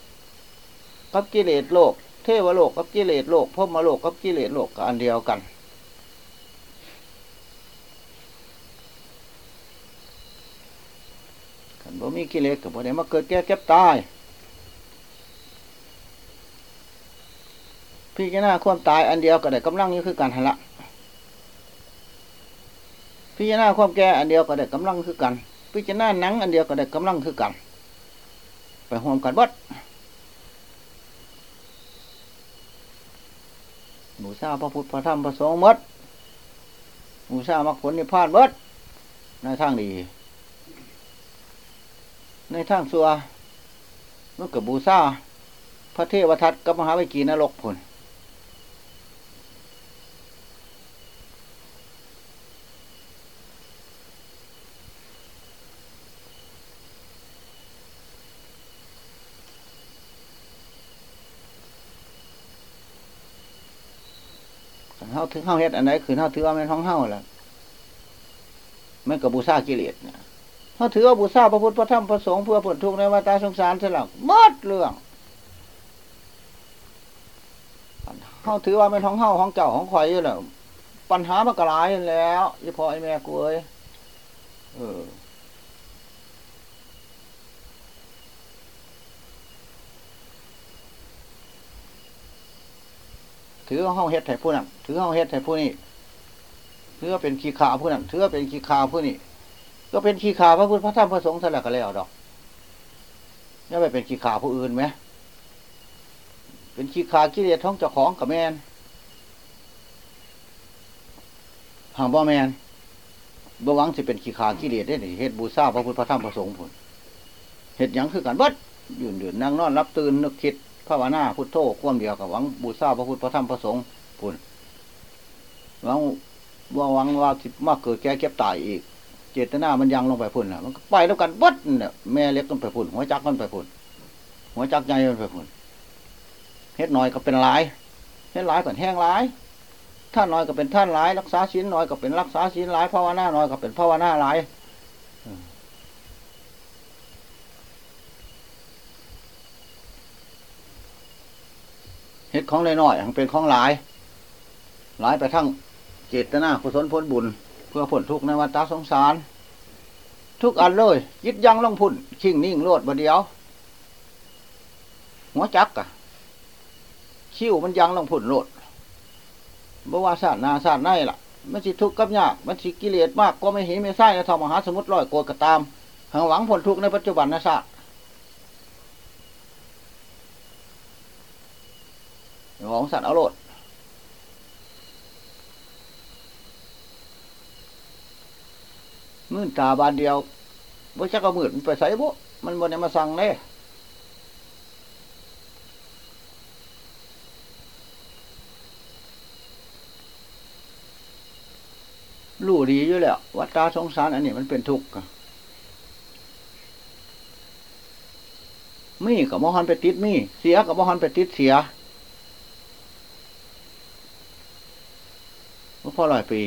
กับกิเลสโลก เทวโลกกับกิเลสโลกพรหมโลกกับกิเลสโลกกอันเดียวกันขันบ่มีกิเลสกับบ่ได้มาเกิดแก่เก็บตาย พี่จะหน้าความตายอันเดียวก็ได้กำลังอยู่คือกันหละพี่จะหน้าความแก่อันเดียวก็ได้กำลังคือกันพี่จะหน้าหนังอันเดียวก็ได้กำลังคือกัน ไปห่วมกันบดหมูซาพระพุทธพระธรรมพระสงฆ์มดหมูซามรรคผลนิพพานมดในทางดี ในทางสัวมันกับบูซาพระเทวทัตกับมหาวิกีนรกผล ถึงเฮาเฮ็ดอันไหนคือเฮาถือว่าแม่นของเฮาแหละมันกับบูซากิเลสเนี่ยเฮาถือว่าบูซาพระพุทธพระธรรมพระสงฆ์เพื่อผลทุกข์ในวัฏสงสารสลักมดเรื่องเฮาถือว่าเป็นของเฮาของเจ้าของข่อยอยู่แล้วปัญหามันก็หลายแล้วยี่พอไอแม่กูเอ้ยเออ ถือห้องเฮ็ดให้ผู้นั้นถือห้องเฮ็ดให้ผู้นี้ถือเป็นขี้ขาผู้นั้นถือเป็นขี้ขาผู้นี้ก็เป็นขี้ขาพระพุทธพระธรรมพระสงฆ์ท่านละก็แล้วดอกนี่ไปเป็นขี้ขาผู้อื่นไหมเป็นขี้ขากิเลสท้องเจ้าของกับแมนห่างบ่แมนบ่หวังสิเป็นขี้ขากิเลสได้หนิเฮ็ดบูชาพระพุทธพระธรรมพระสงฆ์ผลเฮ็ดหยังคือกันบัดยืนเดือนนั่งนอนรับตื่นนึกคิด ภาวนาพุทโธความเดียวกับหวังบูชาพระพุทธพระธรรมพระสงฆ์ผลหวังว่าหวังว่าสิมากเกิดแก่เก็บตายอีก เจตนามันยังลงไปพุ่นน่ะมันไปแล้วกันเบัดเนี่ยแม่เล็กมันไปพุ่นหัวจักมันไปพุ่นหัวจักใหญ่มันไปพุ่นเฮ็ดน้อยก็เป็นหลายเฮ็ดหลายเป็นแห้งหลายท่านน้อยก็เป็นท่านหลาย รักษาศีลน้อยก็เป็นรักษาศีลหลายภาวนาน้อยก็เป็นภาวนาหลาย ฮ็ดของน้อยๆเป็นของหลาย หลายไปทั้งเจตนากุศลผลบุญ เพื่อผลทุกข์ในวัฏสงสาร ทุกอันเลยยึดยั้งลงพุ่นชิ่งนิ่งโลดบเดียว หัวจักกะคิ้วมันยังลงพุ่นโลดบ่ว่าศาสนาศาสนาล่ะมันสิทุกข์กับยากมันสิกิเลสมากก็ไม่เห็นไม่ใช่ในทอมหาสมุทรลอยโกดกระตามหางหวังผลทุกข์ในปัจจุบันนะซะ ของสัตว์เอาโลดมื่นตาบานเดียวว่ชักกระมืดมันไปใส่บุมันบนเนี่ยมาสั่งเลยรู้ดีอยู่แล้ววัดตาสงสารอันนี้มันเป็นทุกข์มีกับมหันไปติดมี เสียกับมหันไปติดเสียว่า พ่อลอยปี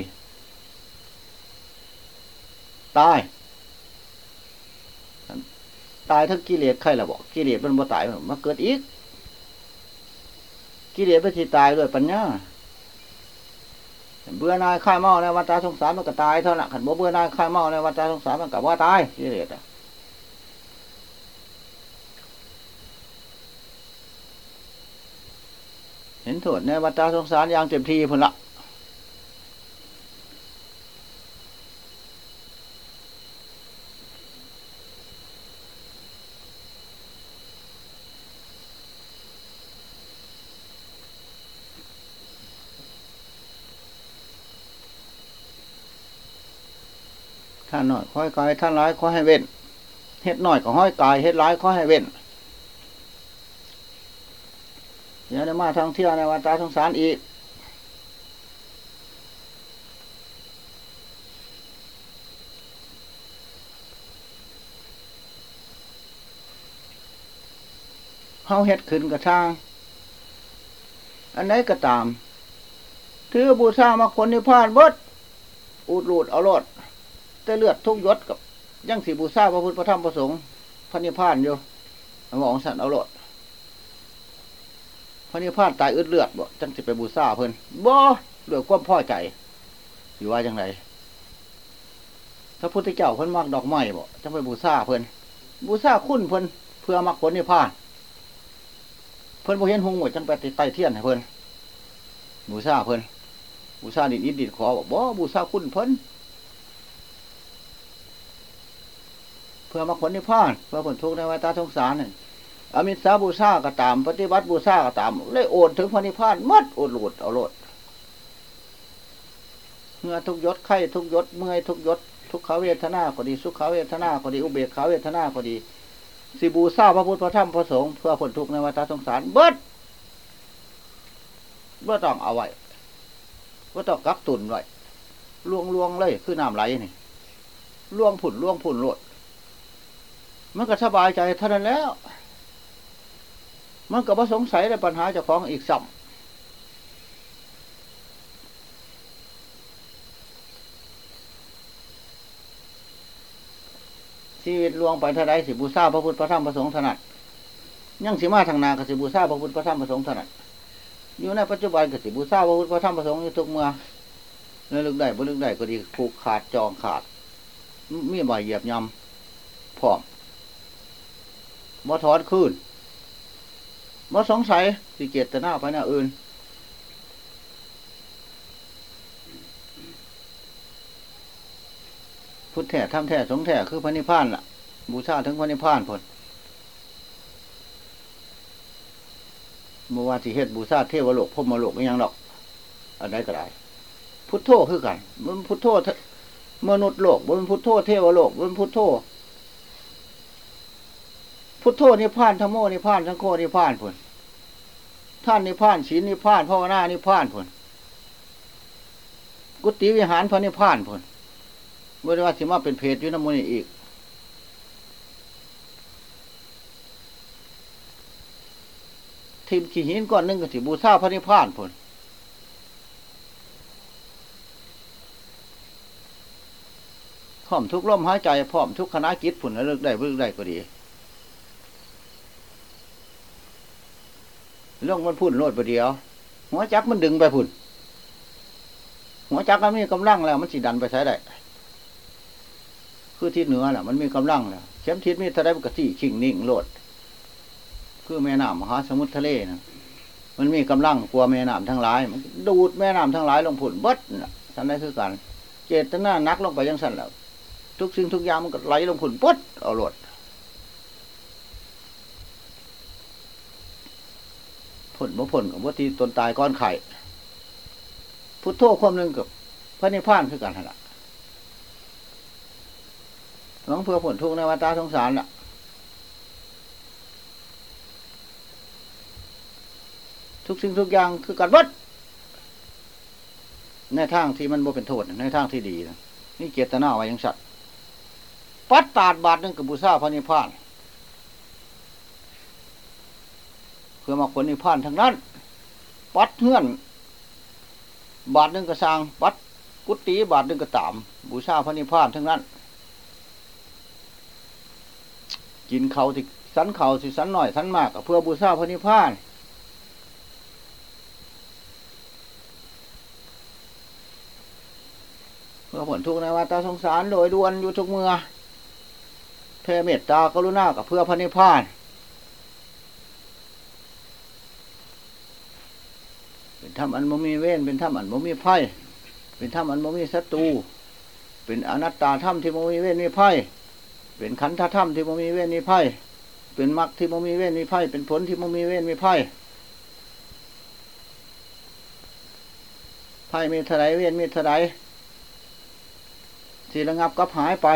ตาย ตายทั้งกิเลสใครละบอกกิเลสมันบ่ตายมาเกิดอีก กิเลสมันสิตายด้วยปัญญาเบื่อนายข้าเมาในวัฏสงสารมันก็ตายเท่านั้นขันบ่เบื่อนายข้าเมาในวัฏสงสารมันก็ว่าตายกิเลสอะเห็นโทษในวัฏสงสารอย่างเต็มที่พุ่นละานน้อยค่อยกายท่านร้ายค่อยให้เว้นเฮ็ดน้อยก็ห้อยกายเฮ็ดร้ายค่อยให้เว้นเดี๋ยได้มาท่องเที่ยวในวัดตาสงสารอีกเฮาเฮ็ดขึ้นกระช่าง อันไหนก็ตาม ถือบูชามาคนนิพพานเบิด อูดรูดเอารด แต่เลือดทุกยศกับยังสีบูชาพระพุทธพระธรรมพระสงฆ์พระนิพพานอยู่มองสันเอารดพระนิพพานตายอึดเลือดบ่จังสิไปบูชาเพิ่นบ่เลือดความพ่อใจอยู่ว่าจังไรพระพุทธเจ้าเพิ่นมักดอกไม้บ่จังไปบูชาเพิ่นบูชาคุณเพิ่นเพื่อมักผลนิพพานเพิ่นบ่เห็นหงหมดจังไปติดไต่เทียนให้เพิ่นบูชาเพิ่นบูชาดินอิดดินขอบ่บูชาคุณเพิ่น เพื่อมาผลนิพพานเพื่อผลทุกข์ในวัฏสงสารนี่อมิสาบูชาก็ตาม ปฏิบัติบูชาก็ตามเลยโอนถึงพระนิพพานมัดโอนหลุดเอาโลดเมื่อทุกยศไข้ทุกยศเมื่อยทุกยศทุกขเวทนาก็ดี สุขเวทนาก็ดีอุเบกขาเวทนาก็ดีสิบูชาพระพุทธพระธรรมพระสงฆ์เพื่อผลทุกข์ในวัฏสงสารเบิดเบิดต้องเอาไว้ว่าต้องกักตุนไว้ล่วงล่วงเลยคือน้ำไหลนี่ล่วงผุนล่วงผุนโลด มันก็สบายใจเท่านั้นแล้ว มันก็บ่สงสัยในปัญหาเจ้าของอีกสัมชีวิตลวงไปเท่าไรสิบูชาพระพุทธพระธรรมพระสงฆ์ถนัดยังสิมาทางนากสิบูชาพระพุทธพระธรรมพระสงฆ์ถนัดอยู่ในปัจจุบันกสิบูชาพระพุทธพระธรรมพระสงฆ์อยู่ทุกเมื่อเรื่องลึกได้บ่ลึกได้ก็ดีผูกขาดจองขาด มีบ่อยเหยียบยำพร้อม บ่ถอนคืนบ่สงสัยสิเจตนาไปหน้าอื่น พุทธแท้ทำแท้สงแท้คือพระนิพพานล่ะ บูชาถึงพระนิพพานผนเมื่อว่นสิเหตุบูชาเทวโลกพมโลกไม่ยังหรอกอันใดก็ได้พุทโธคือกันมันพุทโธมนุษย์โลกมันพุทโธเทวโลกมันพุทโธ พุทโธนิพพานธรรมโมนิพพานทั้งโคนิพพานผลท่านนิพพานศีลนิพพานภาวนานิพพานผลกุฏิวิหารพระนิพพานผลเมื่อว่าสิมาเป็นเพจอยู่น้ำมูลอีก ทีมขี้หินก้อนหนึงก็สิบูชาพระนิพพานผลพร้อมทุกลมหายใจพร้อมทุกคณะจิตผุนแล้วเลิกได้เลิกได้ก็ดี ลงมันพุ่นโลดประเดียว หัวจักมันดึงไปพุ่น หัวจักมันมีกำลังแล้ว มันสิดันไปใช้ได้คือที่เหนือแหละมันมีกำลังแล้วเข็มทิศมีทะเลมันกที่ชิงนิ่งโลดคือแม่น้ำมหาสมุทรทะเลนะมันมีกำลังกลัวแม่น้ำทั้งหลายมันดูดแม่น้ำทั้งหลายลงผุนบดสันได้คือกัน เจตนานักลงไปยังสั่นแล้ว ทุกสิ่งทุกอย่างมันก็ไหลลงผุนปัดเอาโลด ผลบ่ผลกับวัตถีตนตายก้อนไข่พุทโธความหนึ่งกับพระนิพพานคือกันหั่นละหลวงเพื่อผลทุกข์ในวัฏสงสารล่ะทุกสิ่งทุกอย่างคือการวัดในทางที่มันบ่เป็นโทษในทางที่ดีนะนี่เจตนาไว้ยังสัตว์ปัดตาดบาทหนึงกับบุษาพระนิพพาน เพื่อมาผลนิพพานทั้งนั้น ปัดเฮือน บาทหนึ่งก็สร้าง ปัดกุฏิบาทหนึ่งก็ตาม บูชาพระนิพพานทั้งนั้น กินเขาที่สันเขาสิสันหน่อยสันมากเพื่อบูชาพระนิพพานเพื่อผลทุกในวัฏสงสารโดยด่วนอยู่ทุกเมื่อแผ่เมตตากรุณากับเพื่อพระนิพพาน เป็นธรรมอันบ่มีเว้นเป็นธรรมอันบ่มีไพ่เป็นธรรมอันบ่มีศัตรูเป็นอนัตตาธรรมที่บ่มีเว้นมีไพ่เป็นขันธธรรมที่บ่มีเว้นมีไพ่เป็นมรรคที่บ่มีเว้นมีไพ่เป็นผลที่บ่มีเว้นมีไพ่ไพ่มีเท่าไรเว้นมีเท่าไรสีระงับกับหายไป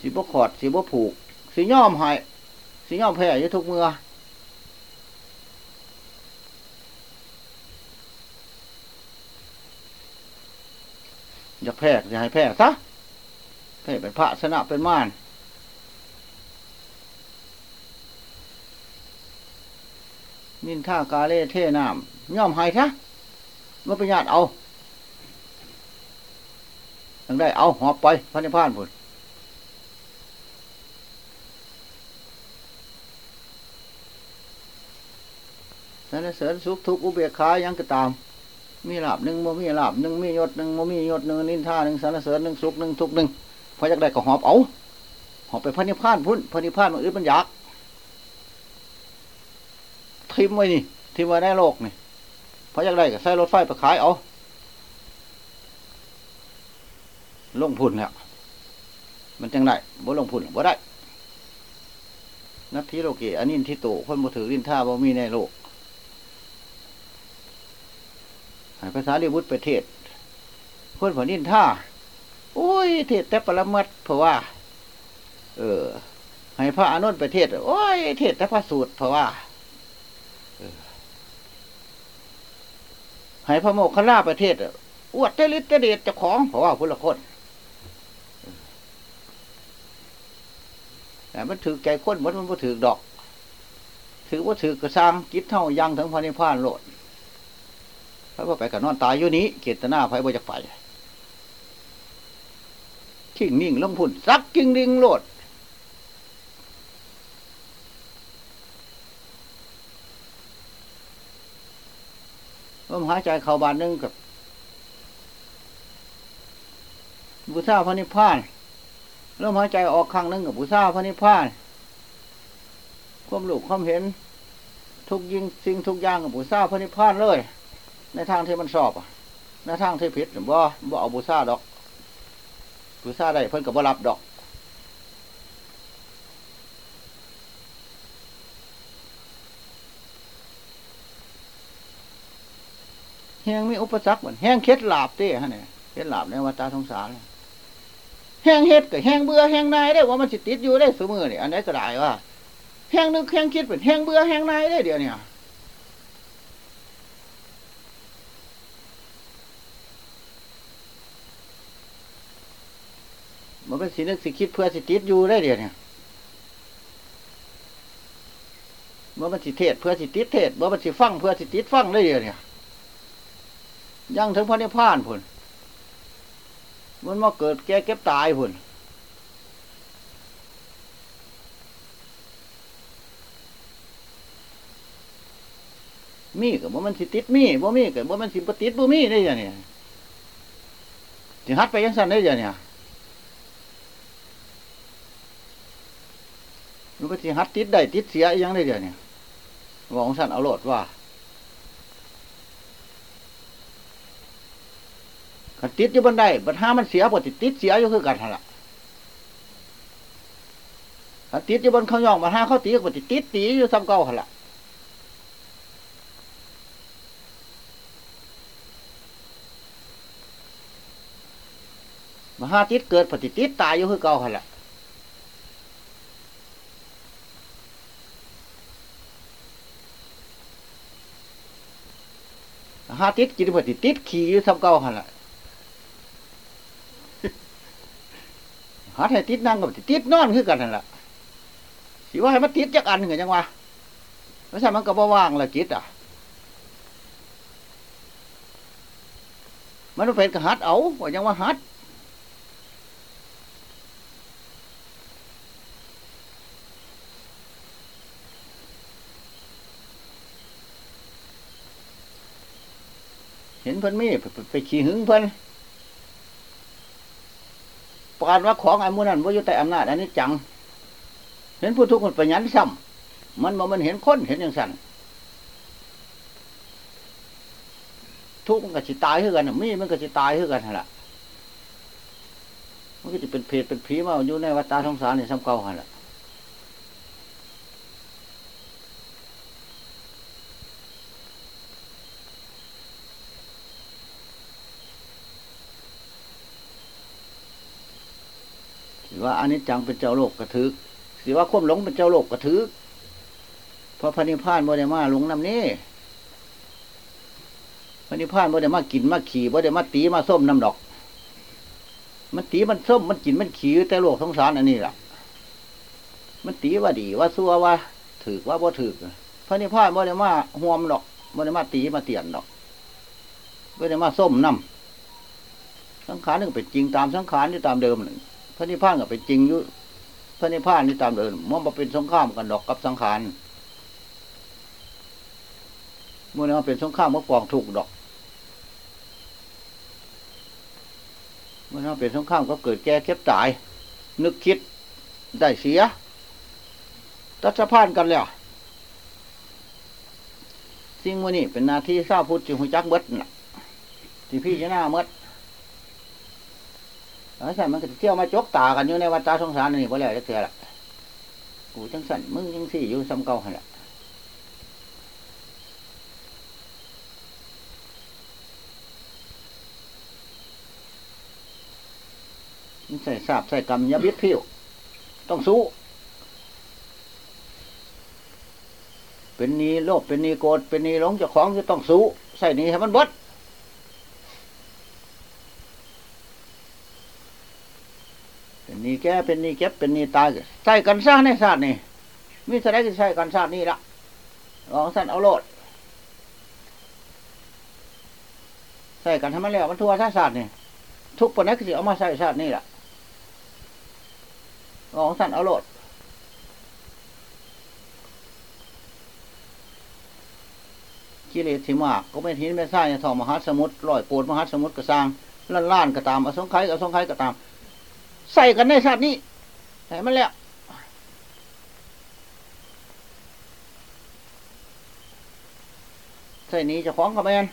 สีบ่ขอดสีบ่ผูก สีย่อมหายสีย่อมแพ้อยู่ทุกเมื่อ อยาแพ้อยาให้แพ้ซะแพ้เป็นพระชนะเป็นม่านนินท่ากาเล่เท่น้ำย่อมหายซะมื่อไปญาติเอายังได้เอาหอบไปพระนิพพานพุ่นสรรเสริญสุขทุกข์อุเบกขายังก็ตาม มีลาบหนึ่งโมมีลาบหนึ่งมียศหนึ่งโมมียศหนึ่งนินท่าหนึ่งสรรเสริญหนึ่งสุขหนึ่งทุกหนึ่งพออยากได้ก็หอบเอาหอบไปพระนิพพานพุ่นพระนิพพานมันอึดมันยากทิมไว้นี่ทิมไว้ในโลกนี่พออยากได้ก็ใส่รถไฟไปขายเอาลงพุ่นแล้วมันจังได้บ่ลงพุ่นบ่ได้นัทธิโลกีอันนี้ที่โตคนบ่ถือลินท่าบ่มีในโลก ให้ ภาษาลิบุตรไปเทศเพื่อนผนินท่าโอ้ยเทศแต่ปรมัดเพราะว่า เออ ให้พระอนุนไปเทศโอ้ยเทศแต่พระสูตรเพราะว่าให้พระโมคคลลาไปเทศอวดเตลิตเตเดชจ้าของเพราะว่าพุทธคนแต่มันถือใจคนมันมันบ่ถือดอก ถือว่าถือกระซังจิตเท่ายังถึงพระนิพพานโลด พระว่าไปกับนอนตายอยู่นี้เกตนาไฟบ่จะไปทิ้งนิ่งลงพุ่นซักกิ้งดิ่งโลดลมหายใจเข้าบานนึงกับบุษาพระนิพพานลมหายใจออกครั้งนึงกับบุษาพระนิพพานความรู้ความเห็น ทุกยิงสิ่งทุกอย่างกับบุษาพระนิพพานเลย ในทางที่มันสอบอะในทางที่ผิดบ่บ่เอาบูชาดอกผู้ซาได้เพิ่นกับ่รับดอกแห้งมีอุปสรรคเหมือนแห้งเคล็ดลาบเต้ฮะเนี่ยเคล็ดลาบในวัฏสงสารแห้งเฮ็ดกับแห้งเบื่อแห้งนายได้ว่ามันสิติดอยู่ได้สมือนี่ยอันไหนก็ได้ว่าแห้งนึกแห้งคิดเป็นแห้งเบื่อแห้งนายได้เดี๋ยวนี้ มันเป็นสินึกสิคิดเพื่อสิติดอยู่ได้เดียวเนี้เมื่อมันสิเทศเพื่อสิติดเทศเมื่อมันสิฟังเพื่อสิติดฟังได้เดียวเนี้ยังถึงพระนิพพานพุ่นมันมาเกิดแก่เก็บตายพุ่นมีกับว่ามันสิติดมีบ่มีกับว่ามันสิปติดบ่มีได้ยังเนี่ยสิฮัดไปยังสั่นได้ยังเนี่ย มันก็สิฮัดติดได้ติดเสียยังได้ยังเนี่ยบอกของสันเอาโลดว่าขันติดอยู่บนได้บัดห้ามันเสียปติติดเสียอยู่คือกันหั่นละขันติดอยู่บนเขาย่องบัดห้าเขาตีปติติดตีอยู่ซ้ำเก่าหั่นละบัดห้าติดเกิดปติติดตายอยู่คือเก่าหั่นละ ห้าติดกินปฏิติดขี่อยู่ซ้ำเก่าหันละหาให้ติดนั่งกับติดนอนคือกันนั่นแหละสิว่าให้มันติดจักอันเหรอจังวะไม่ใช่มันก็บ่ว่างละจิตอะ มันเป็นกระหัดเอาว่ายังว่าหัด เห็นเพิ่นมีไปขี่หึงเพิ่นปานว่าของไอ้มูนั้นว่าอยู่ใต้อำนาจอันนี้จัง เห็นผู้ทุกคนไปยันซ้ำมันบ่มันเห็นคนเห็นอย่างสั่นทุกมันก็สิตายคือกันมีมันก็สิตายคือกันหั่นล่ะมันก็จะเป็นเพศเป็นผีมาอยู่ในวัฏสงสารนี่ซ้ำเก่าหันล่ะ ว่าอันนี้จังเป็นเจ้าโลกกระทึกสิว่าควมหลงเป็นเจ้าโลกกระทึกเพราะพระนิพพานบ่ได้มาหลงนำนี้พระนิพพานบ่ได้มากินมาขี่บ่ได้มาตีมาส้มน้ำดอก มันตีมันส้มมันกินมันขี่แต่โลกสงสารอันนี้แหละมันตีว่าดีว่าซัวว่าถือว่าบ่ถือพระนิพพานบ่ได้มาห่วมดอกบ่ได้มาตีมาเตียนดอกบ่ได้มาส้มน้ำสังขารนึงเป็นจริงตามสังขารที่ตามเดิมนึง พระนิพพานก็เป็นจริงอยู่พระนิพพานนี่ตามเดิมมันมาเป็นสงครามกันดอกกับสังขารเมื่อนั้นเป็นสงครามมาปองถูกดอก เมื่อนั้นเป็นสงครามก็เกิดแก่เก็บตาย นึกคิดได้เสีย ตัดสะพานกันแล้วสิ่งวันนี้เป็นนาทีทราบพุทธจึงหุจักเบิดน่ะที่พี่จะหน้าเมด แล้วสั่นมันก็เที่ยวมาจกตากันอยู่ในวัดตาสงสารนี่พอแล้วจะเถื่อละกูจังสั่นมึงจังสี่อยู่ซ้ำเก่าหันละใส่ทราบใส่กรรมยาบิดพิ้วต้องสู้ เป็นนี้โลภเป็นนี้โกรธเป็นนี้หลงเจ้าของจะต้องสู้ ใส่นี้ให้มันบด เป็นนี้แก่เป็นนี้เก็บเป็นนี้ตายใส่กันซะในศาสตร์นี่มีแสดงที่ใส่กันศาสตร์นี่ละลองสั้นเอาโลดใส่กันทำไมแล้วมันทั่วชาศาสตร์นี่ทุกปนักสิเอามาใส่ศาสตร์นี่ละลองสั้นเอาโลดกิเลสสิมากก็ไม่ทิ้งไม่ใช่ทองมหาสมุทรลอยโกดมหาสมุทรกระซังล้านล้านก็ตามอสงไขยอสงไขยก็ตาม ใส่กันในชาตินี้ไหนมันแล้วใส่นี้จะของกับมัน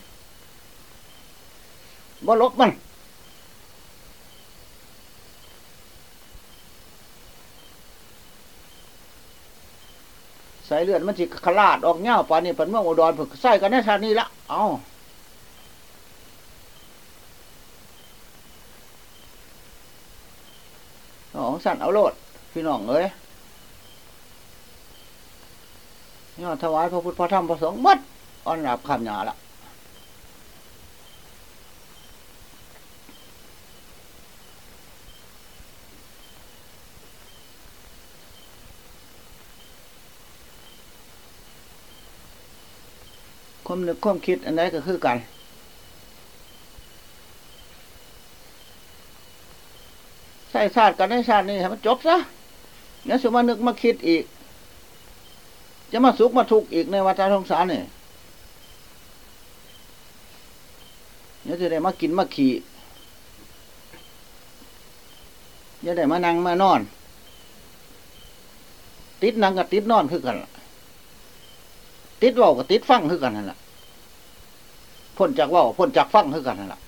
บ่ลบมัน ใส่เลือดมันสิขลาดออกเงาป่านนี้เป็นเมื่ออุดรผึกใส่กันในชาตินี้ละ เอา้า ของสั่นเอาโลดพี่น้องเอ้ยยอดถวายพระพุทธพระธรรมพระสงฆ์มัดอ่อนหลับคำหยาละความนึกความคิดอันใดก็คือกัน ใส่ชาติกันในชาตินี้ให้มันจบซะเดี๋ยสมานึกมาคิดอีก จะมาสุขมาทุกข์อีกในวัฏสงสารนี่เดี๋ยจะได้มากินมาขี่จะได้มานั่งมานอน ติดนั่งกับติดนอนคือกันล่ะติดเว่ากับติดฟังคือกันนั่นแหละพ้นจากเว่าพ้นจากฟังคือกันนั่นแหละ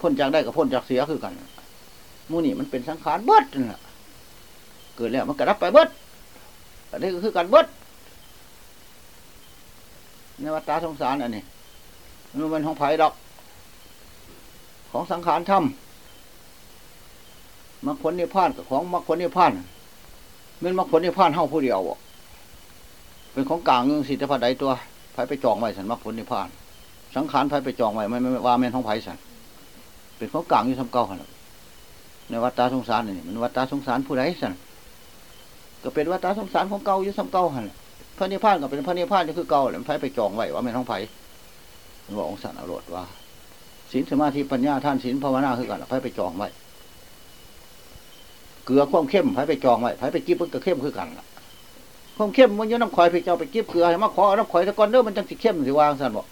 พ้นจากได้กับพ้นจากเสียคือกันนะ มูนี่มันเป็นสังขารเบิดนั่นแหละเกิดแล้วมันกระดับไปเบิดอันนี้ก็คือการเบิดในวัฏฏะสงสารอันนี้มันเป็นของไผ่ดอก ของสังขารธรรมมรรคผลนิพพานกับของมรรคผลนิพพานมันมรรคผลนิพพานเฮาผู้เดียวบ่เป็นของกลางเงื่องสิทธิพัฒใดตัวไผ่ไปจองไว้สันมรรคผลนิพพาน สังขารไผ่ไปจองไว้ไม่ไม่ว่าแม่นของไผ่สันเป็นของกลางอยู่ทำเก่าหัน ในวัฏฏะสงสารนี่มันวัฏฏะสงสารผู้ใดสั่นก็เป็นวัฏฏะสงสารของเก่าอยู่ซ้ำเก่าหันพระนิพพานก็เป็นพระนิพพานก็คือเก่าแหละมันไผไปจองไว้ว่าไม่นท้องไผมันบอกองค์สันอรรถว่าศีลสมาธิปัญญาท่านศีลภาวนาคือกันไผไปจองไว้เกลือความเข้มไผไปจองไว้ไผไปจิ้มมันก็เข้มคือกันล่ะความเข้มมันยน้ำข่อยไปเจ้าไปจิ้มเกลือให้มาขออน้ำข่อยตะกอนเด้อมันจังสิเข้มสิวางสันบอก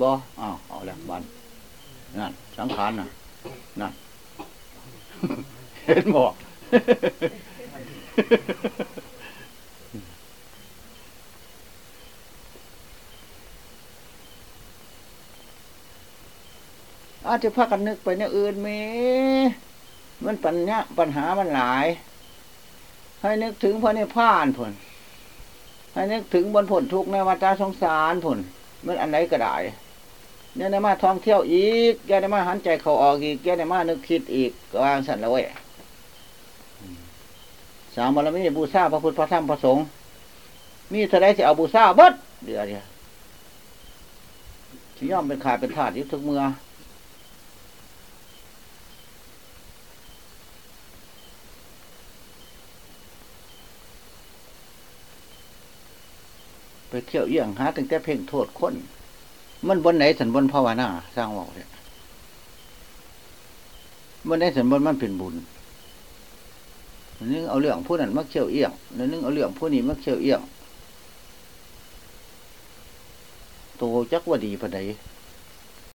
บ่อ้าวเอาแล้วบันนั่นสังขารน่ะ เห็นบอกอาจจะพากันนึกไปเนี่ยอื่นมมันปัญญาปัญหามันหลาย ให้นึกถึงพระนิพพานผลให้นึกถึงบนผลทุกข์ในวัฏสงสารผลมันอันไหนก็ได้ เนี่ยได้มาท่องเที่ยวอีกแกได้มาหันใจเขาออกอีกแกได้มานึกคิดอีกก็วางสันแล้วเว้ยสามบารมีบูชาพระพุทธพระธรรมพระสงฆ์มีเท่าไรจะเอาบูชาเบิดเดี๋ยวเดียวที่ย่อมเป็นขาดเป็นถาดอยุทุกเมื่อไปเที่ยวเยี่ยงหาตั้งแต่เพ่งโทษคน มันบนไหนสันบนภาวนาสร้างบอกเนี่ยบนไหนสันบนมันเป็นบุญนึกเอาเรื่องผู้นั้นมักเชี่ยวเอี้ยงนึกเอาเรื่องผู้นี้มักเชี่ยวเอี้ยงโตจักว่าดีปานใด